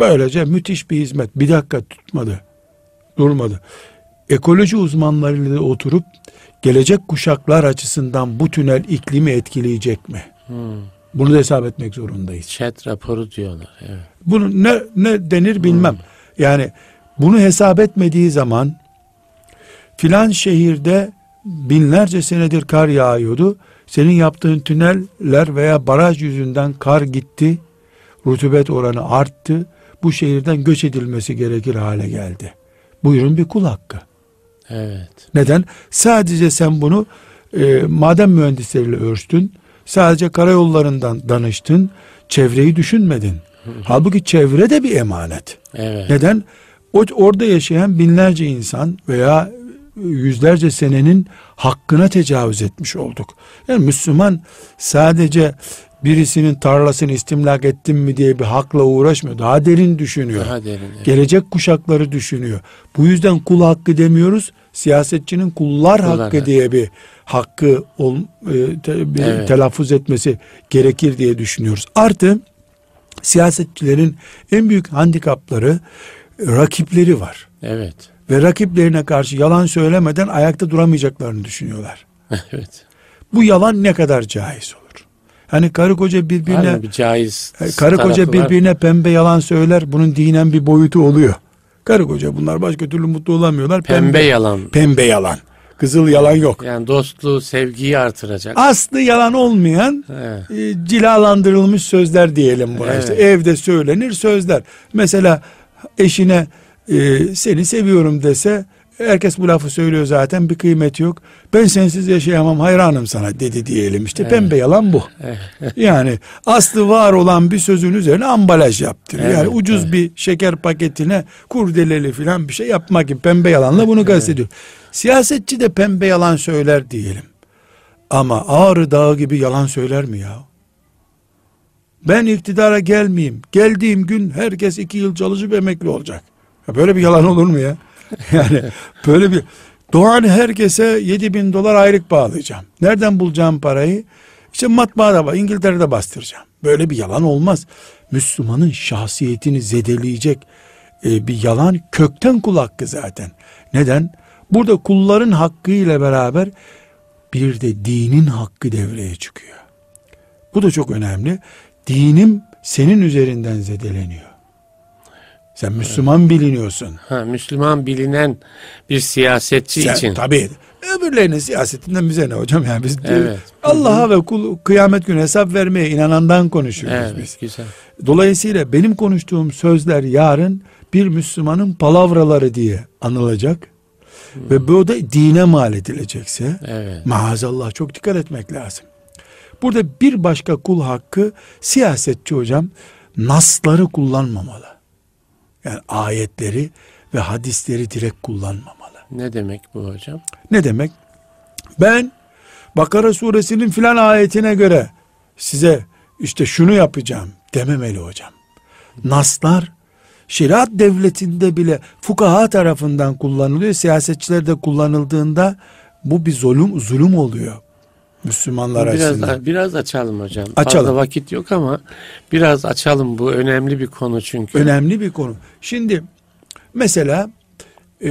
Böylece müthiş bir hizmet. Bir dakika tutmadı. Durmadı. Ekoloji uzmanlarıyla oturup gelecek kuşaklar açısından bu tünel iklimi etkileyecek mi? Hmm. Bunu da hesap etmek zorundayız. Chat raporu diyorlar. Evet. Bunu ne ne denir bilmem. Hmm. Yani bunu hesap etmediği zaman filan şehirde binlerce senedir kar yağıyordu. Senin yaptığın tüneller veya baraj yüzünden kar gitti. Rutubet oranı arttı. Bu şehirden göç edilmesi gerekir hale geldi. Buyurun bir kul hakkı. Evet. Neden? Sadece sen bunu e, maden mühendisleriyle ölçtün. Sadece karayollarından danıştın. Çevreyi düşünmedin. Halbuki çevre de bir emanet. Evet. Neden? O, orada yaşayan binlerce insan veya yüzlerce senenin hakkına tecavüz etmiş olduk. Yani Müslüman sadece birisinin tarlasını istimlak ettim mi diye bir hakla uğraşmıyor. Daha derin düşünüyor. Daha derin. evet. Gelecek kuşakları düşünüyor. Bu yüzden kul hakkı demiyoruz. Siyasetçinin kullar, Kullar hakkı hakkı. diye bir hakkı ol, e, te- bir Evet. telaffuz etmesi gerekir diye düşünüyoruz. Artı siyasetçilerin en büyük handikapları rakipleri var. Evet. Ve rakiplerine karşı yalan söylemeden ayakta duramayacaklarını düşünüyorlar. Evet. Bu yalan ne kadar caiz olur? Hani karı koca birbirine bir caiz e, Karı koca birbirine pembe yalan söyler. Bunun dinen bir boyutu oluyor. Karı koca bunlar başka türlü mutlu olamıyorlar. Pembe yalan. Pembe yalan. Kızıl yalan yok. Yani dostluğu, sevgiyi artıracak. Aslı yalan olmayan Evet. e, cilalandırılmış sözler diyelim buna. Evet. İşte evde söylenir sözler. Mesela eşine e, seni seviyorum dese herkes bu lafı söylüyor zaten bir kıymeti yok. Ben sensiz yaşayamam hayranım sana dedi diyelim. İşte pembe yalan bu. yani aslı var olan bir sözün üzerine ambalaj yaptırıyor. Evet, yani ucuz evet. bir şeker paketine kurdeleli falan bir şey yapmak gibi pembe yalanla bunu kastediyor. Siyasetçi de pembe yalan söyler diyelim. Ama Ağrı Dağı gibi yalan söyler mi ya? Ben iktidara gelmeyeyim. Geldiğim gün herkes iki yıl çalışıp emekli olacak. Böyle bir yalan olur mu ya? Yani böyle bir Doğan herkese 7 bin dolar aylık bağlayacağım. Nereden bulacağım parayı? İşte matbaada var. İngiltere'de bastıracağım. Böyle bir yalan olmaz. Müslümanın şahsiyetini zedeleyecek e, bir yalan kökten kul hakkı zaten. Neden? Burada kulların hakkı ile beraber bir de dinin hakkı devreye çıkıyor. Bu da çok önemli. Dinim senin üzerinden zedeleniyor. Sen Müslüman biliniyorsun. Ha, Müslüman bilinen bir siyasetçi Sen, için. Tabii. Öbürlerinin siyasetinden bize ne hocam yani biz Evet. Allah'a ve kul, kıyamet günü hesap vermeye inanandan konuşuyoruz Evet, biz. güzel. Dolayısıyla benim konuştuğum sözler yarın bir Müslümanın palavraları diye anılacak. Ve bu da dine mal edilecekse Evet. maazallah çok dikkat etmek lazım. Burada bir başka kul hakkı siyasetçi hocam nasları kullanmamalı. Yani ayetleri ve hadisleri direkt kullanmamalı. Ne demek bu hocam? Ne demek? Ben Bakara suresinin filan ayetine göre size işte şunu yapacağım dememeli hocam. Naslar şeriat devletinde bile fukaha tarafından kullanılıyor. Siyasetçiler de kullanıldığında bu bir zulüm zulüm oluyor. Müslümanlar biraz, açısından. Biraz açalım hocam. Açalım. Fazla vakit yok ama biraz açalım bu önemli bir konu çünkü. Önemli bir konu. Şimdi mesela e,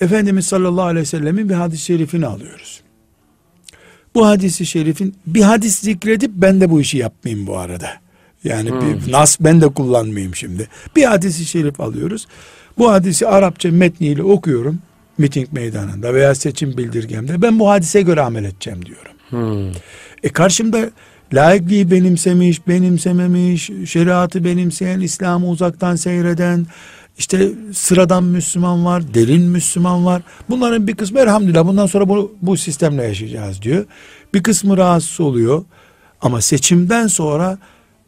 Efendimiz sallallahu aleyhi ve sellemin bir hadis-i şerifini alıyoruz. Bu hadisi şerifin bir hadis zikredip ben de bu işi yapmayayım bu arada. Yani Hmm. bir nas ben de kullanmayayım şimdi. Bir hadisi şerif alıyoruz. Bu hadisi Arapça metniyle okuyorum miting meydanında veya seçim bildirgemde. Ben bu hadise göre amel edeceğim diyorum. Hmm. E karşımda laikliği benimsemiş, benimsememiş, şeriatı benimseyen, İslam'ı uzaktan seyreden, işte sıradan Müslüman var, derin Müslüman var. Bunların bir kısmı elhamdülillah bundan sonra bu, bu sistemle yaşayacağız diyor. Bir kısmı rahatsız oluyor. Ama seçimden sonra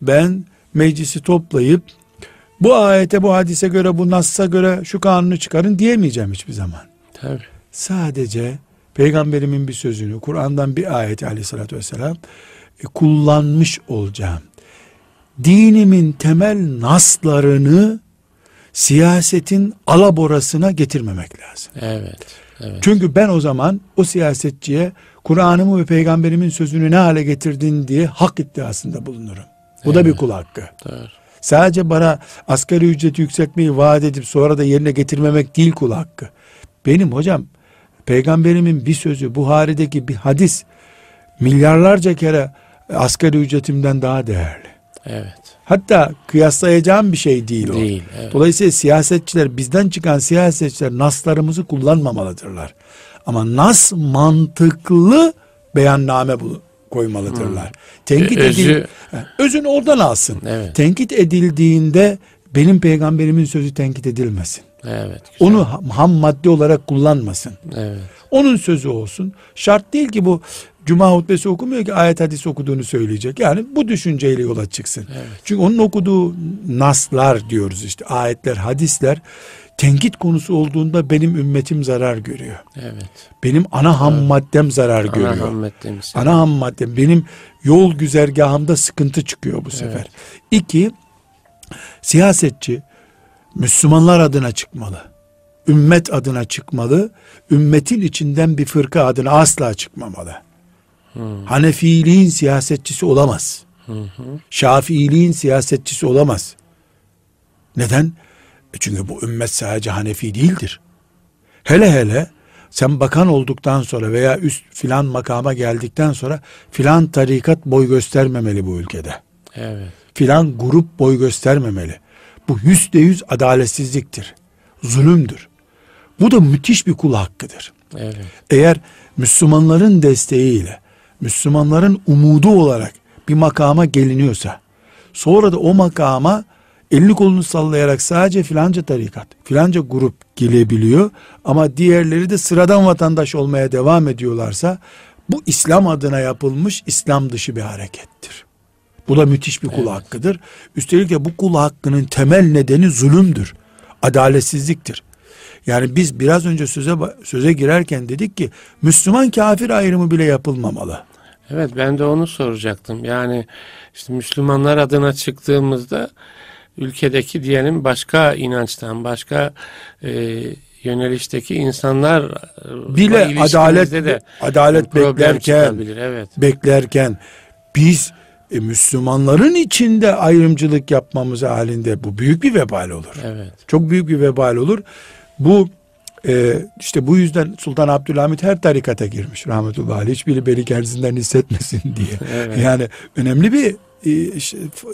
ben meclisi toplayıp bu ayete, bu hadise göre, bu nassa göre şu kanunu çıkarın diyemeyeceğim hiçbir zaman. Tabii. Sadece peygamberimin bir sözünü, Kur'an'dan bir ayet aleyhissalatü vesselam e, kullanmış olacağım. Dinimin temel naslarını siyasetin alaborasına getirmemek lazım. Evet. Evet. Çünkü ben o zaman o siyasetçiye Kur'an'ımı ve peygamberimin sözünü ne hale getirdin diye hak iddiasında bulunurum. Bu da bir kul hakkı. Doğru. Sadece bana asgari ücreti yükseltmeyi vaat edip sonra da yerine getirmemek değil kul hakkı. Benim hocam peygamberimin bir sözü Buhari'deki bir hadis milyarlarca kere asgari ücretimden daha değerli. Evet. Hatta kıyaslayacağım bir şey değil o. Değil. Evet. Dolayısıyla siyasetçiler bizden çıkan siyasetçiler naslarımızı kullanmamalıdırlar. Ama nas mantıklı beyanname bu koymalıdırlar. Tenkit Özü- edil Ha, özünü oradan alsın. Evet. Tenkit edildiğinde benim peygamberimin sözü tenkit edilmesin. Evet. güzel. Onu ham- ham madde olarak kullanmasın. Evet. Onun sözü olsun. Şart değil ki bu cuma hutbesi okumuyor ki ayet hadis okuduğunu söyleyecek. Yani bu düşünceyle yola çıksın. Evet. Çünkü onun okuduğu naslar diyoruz işte ayetler, hadisler tenkit konusu olduğunda benim ümmetim zarar görüyor. Evet. Benim ana ham maddem zarar Ana görüyor. Muhammed demişsin. Ana ham maddem benim yol güzergahımda sıkıntı çıkıyor bu sefer. İki, siyasetçi Müslümanlar adına çıkmalı. Ümmet adına çıkmalı. Ümmetin içinden bir fırka adına asla çıkmamalı. Hanefiliğin siyasetçisi olamaz. Şafiiliğin siyasetçisi olamaz. Neden? E çünkü bu ümmet sadece Hanefi değildir. Hele hele sen bakan olduktan sonra veya üst filan makama geldikten sonra filan tarikat boy göstermemeli bu ülkede. Evet. Filan grup boy göstermemeli. Bu yüzde yüz adaletsizliktir. Zulümdür. Bu da müthiş bir kul hakkıdır. Evet. Eğer Müslümanların desteğiyle, Müslümanların umudu olarak bir makama geliniyorsa, sonra da o makama elini kolunu sallayarak sadece filanca tarikat, filanca grup gelebiliyor ama diğerleri de sıradan vatandaş olmaya devam ediyorlarsa, bu İslam adına yapılmış İslam dışı bir harekettir. Bu da müthiş bir kul Evet. hakkıdır. Üstelik de bu kul hakkının temel nedeni zulümdür. Adaletsizliktir. Yani biz biraz önce söze söze girerken dedik ki Müslüman kafir ayrımı bile yapılmamalı. Evet ben de onu soracaktım. Yani işte Müslümanlar adına çıktığımızda ülkedeki diyelim başka inançtan, başka e, yönelişteki insanlar e, Bile adalet de adalet beklerken. Evet. beklerken biz e, Müslümanların içinde ayrımcılık yapmamız halinde bu büyük bir vebal olur. Evet. Çok büyük bir vebal olur. Bu e, işte bu yüzden Sultan Abdülhamit her tarikata girmiş rahmetullahi aleyh. Hiçbiri beni kendisinden hissetmesin diye. Evet. Yani önemli bir e,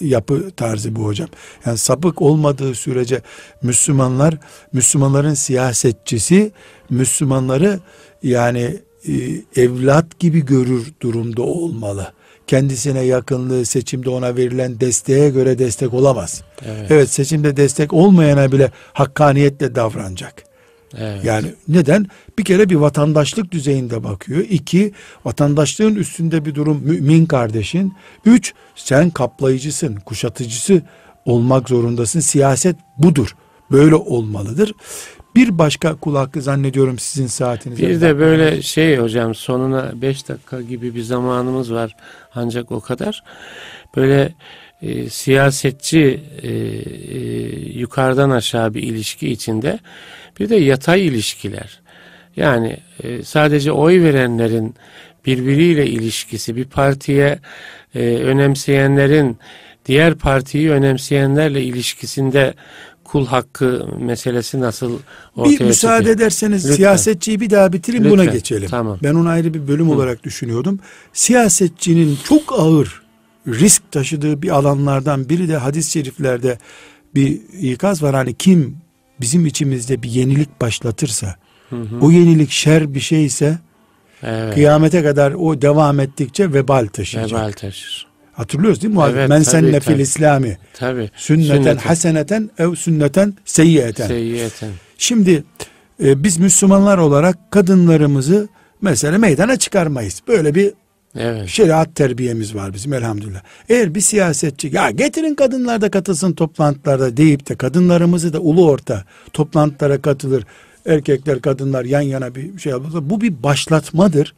yapı tarzı bu hocam. Yani sapık olmadığı sürece Müslümanlar, Müslümanların siyasetçisi Müslümanları yani e, evlat gibi görür durumda olmalı. Kendisine yakınlığı seçimde ona verilen desteğe göre destek olamaz. Evet. Evet seçimde destek olmayana bile hakkaniyetle davranacak. Evet. Yani neden? Bir kere bir vatandaşlık düzeyinde bakıyor. İki, vatandaşlığın üstünde bir durum mümin kardeşin. Üç, sen kaplayıcısın, kuşatıcısı olmak zorundasın. Siyaset budur. Böyle olmalıdır. Bir başka kul hakkı zannediyorum sizin saatinize. Bir de böyle şey hocam sonuna 5 dakika gibi bir zamanımız var ancak o kadar. böyle e, siyasetçi e, e, yukarıdan aşağı bir ilişki içinde bir de yatay ilişkiler. Yani e, sadece oy verenlerin birbiriyle ilişkisi, bir partiye e, önemseyenlerin diğer partiyi önemseyenlerle ilişkisinde kul hakkı meselesi nasıl ortaya Bir müsaade çıkıyor? ederseniz Lütfen. siyasetçiyi bir daha bitireyim Lütfen. buna geçelim. Tamam. Ben onu ayrı bir bölüm olarak düşünüyordum. Siyasetçinin çok ağır risk taşıdığı bir alanlardan biri de hadis-i şeriflerde bir ikaz var. Hani kim bizim içimizde bir yenilik başlatırsa o yenilik şer bir şeyse Evet. kıyamete kadar o devam ettikçe vebal taşıyacak. Vebal taşır. Hatırlıyoruz değil mi? Evet, Men senne fil İslami Tabii. sünneten Sünneten, haseneten ev sünneten seyyiyeten. seyyiyeten. Şimdi e, biz Müslümanlar olarak kadınlarımızı mesela meydana çıkarmayız. Böyle bir Evet. şeriat terbiyemiz var bizim elhamdülillah. Eğer bir siyasetçi ya getirin kadınlar da katılsın toplantılarda deyip de kadınlarımızı da ulu orta toplantılara katılır. Erkekler kadınlar yan yana bir şey yapılır. Bu bir başlatmadır.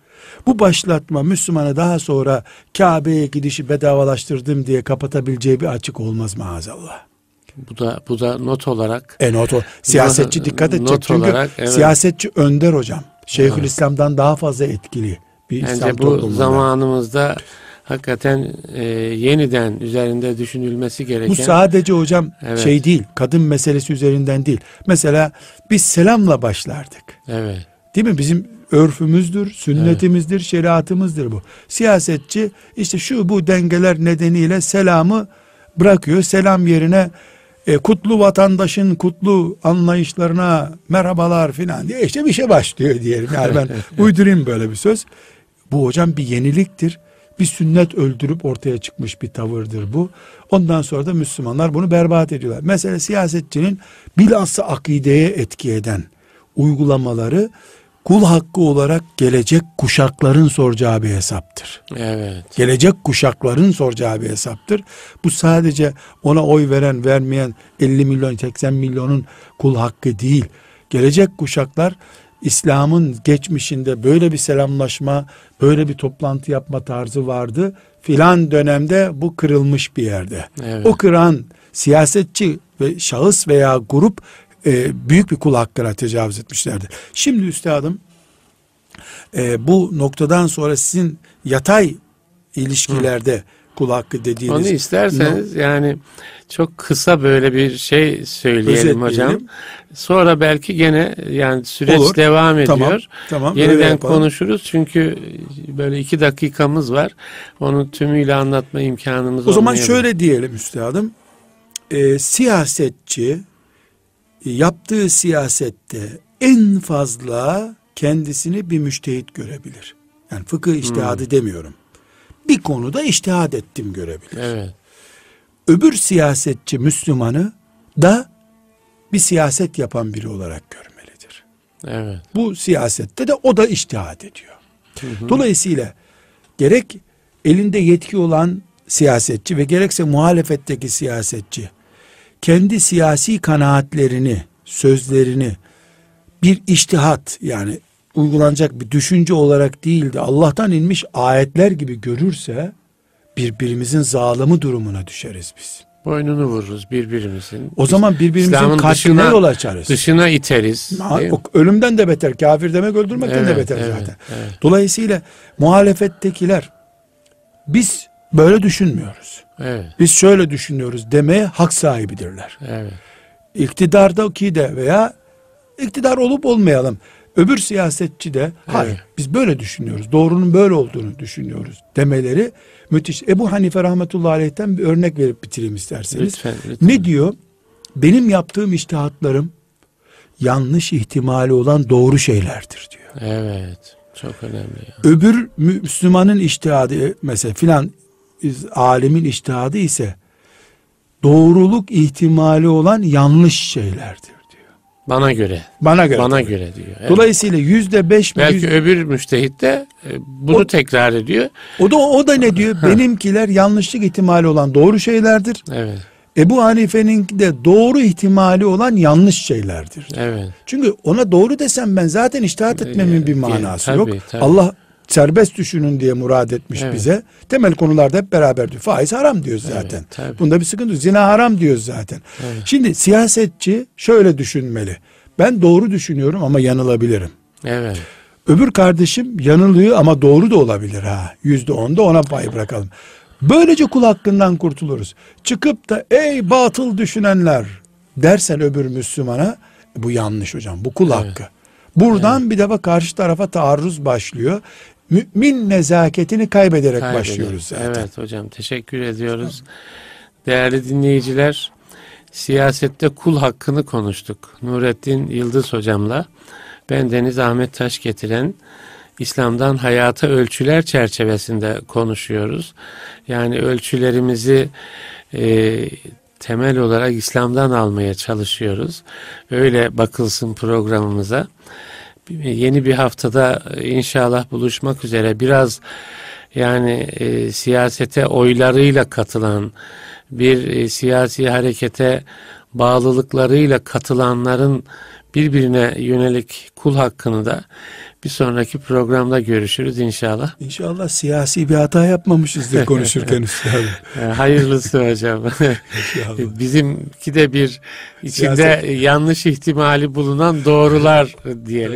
Bu başlatma Müslümanı daha sonra Kabe'ye gidişi bedavalaştırdım diye kapatabileceği bir açık olmaz maazallah. Bu da bu da not olarak E not o. Siyasetçi dikkat edecek Not çünkü olarak, evet. siyasetçi önder hocam. Şeyhülislam'dan daha fazla etkili bir İslam bence bu toplumunda. zamanımızda hakikaten e, yeniden üzerinde düşünülmesi gereken Bu sadece hocam Evet. şey değil, kadın meselesi üzerinden değil. Mesela biz selamla başlardık. evet. Değil mi? Bizim örfümüzdür, sünnetimizdir, şeriatımızdır bu. Siyasetçi işte şu bu dengeler nedeniyle selamı bırakıyor. Selam yerine e, kutlu vatandaşın kutlu anlayışlarına merhabalar filan diye işte bir şey başlıyor diyelim. Yani ben uydurayım böyle bir söz. Bu hocam bir yeniliktir. Bir sünnet öldürüp ortaya çıkmış bir tavırdır bu. Ondan sonra da Müslümanlar bunu berbat ediyorlar. Mesela siyasetçinin bilhassa akideye etki eden uygulamaları kul hakkı olarak gelecek kuşakların soracağı bir hesaptır. Evet. Gelecek kuşakların soracağı bir hesaptır. Bu sadece ona oy veren vermeyen 50 milyon 80 milyonun kul hakkı değil. Gelecek kuşaklar İslam'ın geçmişinde böyle bir selamlaşma, böyle bir toplantı yapma tarzı vardı. Filan dönemde bu kırılmış bir yerde. Evet. O kıran siyasetçi ve şahıs veya grup e, büyük bir kul hakkına tecavüz etmişlerdir. Şimdi üstadım e, bu noktadan sonra sizin yatay ilişkilerde kul hakkı dediğiniz Onu isterseniz yani çok kısa böyle bir şey söyleyelim hocam. Sonra belki gene yani süreç Olur. devam ediyor. Tamam, tamam, Yeniden konuşuruz çünkü böyle iki dakikamız var. Onu tümüyle anlatma imkanımız O zaman şöyle diyelim üstadım. E, siyasetçi yaptığı siyasette en fazla kendisini bir müştehit görebilir. Yani fıkıh iştihadı demiyorum. Bir konuda iştihad ettim görebilir. Evet. Öbür siyasetçi Müslümanı da bir siyaset yapan biri olarak görmelidir. Evet. Bu siyasette de o da iştihad ediyor. Dolayısıyla gerek elinde yetki olan siyasetçi ve gerekse muhalefetteki siyasetçi kendi siyasi kanaatlerini, sözlerini bir iştihat yani uygulanacak bir düşünce olarak değil de Allah'tan inmiş ayetler gibi görürse birbirimizin zalimi durumuna düşeriz biz. Boynunu vururuz birbirimizin. O zaman birbirimizin dışına- yol açarız. Dışına iteriz. Ha, ölümden de beter. Kafir demek öldürmekten de Evet, beter evet, zaten. evet. Dolayısıyla muhalefettekiler biz böyle düşünmüyoruz. Evet. Biz şöyle düşünüyoruz demeye hak sahibidirler. Evet. İktidardaki de veya iktidar olup olmayalım. Öbür siyasetçi de hayır Evet. biz böyle düşünüyoruz. Doğrunun böyle olduğunu düşünüyoruz demeleri müthiş. Ebu Hanife rahmetullahi aleyh'ten bir örnek verip bitireyim isterseniz. Lütfen, lütfen. Ne diyor? Benim yaptığım iştihatlarım yanlış ihtimali olan doğru şeylerdir diyor. Evet. Çok önemli ya. Öbür Müslümanın iştihadı mesela filan alemin iştihadı ise doğruluk ihtimali olan yanlış şeylerdir. Bana göre. Bana göre. Bana göre diyor. Evet. Dolayısıyla yüzde beş mi? Belki yüz- öbür müştehit de e, bunu O- tekrar ediyor. o da o da ne diyor? Benimkiler yanlışlık ihtimali olan doğru şeylerdir. Evet. Ebu Hanife'nin de doğru ihtimali olan yanlış şeylerdir. Evet. Çünkü ona doğru desem ben zaten iştihat etmemin bir Tabii, manası tabii, yok. tabii. Allah serbest düşünün diye murad etmiş Evet. bize. Temel konularda hep beraber diyor. Faiz haram diyoruz zaten. Evet, tabii. Bunda bir sıkıntı yok. Zina haram diyoruz zaten. Evet. Şimdi siyasetçi şöyle düşünmeli. Ben doğru düşünüyorum ama yanılabilirim. Evet. Öbür kardeşim yanılıyor ama doğru da olabilir ha. Yüzde on da ona pay bırakalım. Böylece kul hakkından kurtuluruz. Çıkıp da ey batıl düşünenler dersen öbür Müslümana bu yanlış hocam bu kul hakkı. Buradan bir defa karşı tarafa taarruz başlıyor. Mümin nezaketini kaybederek Kaybeder. başlıyoruz zaten. Evet hocam teşekkür ediyoruz. Değerli dinleyiciler siyasette kul hakkını konuştuk. Nurettin Yıldız hocamla ben Deniz Ahmet Taş getiren İslam'dan hayata ölçüler çerçevesinde konuşuyoruz. Yani ölçülerimizi e, temel olarak İslam'dan almaya çalışıyoruz. Öyle bakılsın programımıza. Yeni bir haftada inşallah buluşmak üzere biraz yani e, siyasete oylarıyla katılan bir e, siyasi harekete bağlılıklarıyla katılanların birbirine yönelik kul hakkını da bir sonraki programda görüşürüz inşallah. İnşallah siyasi bir hata yapmamışızdır konuşurken üstadım. E, Hayırlısı hocam. Bizimki de bir içinde Siyaset- yanlış ihtimali bulunan doğrular diyelim.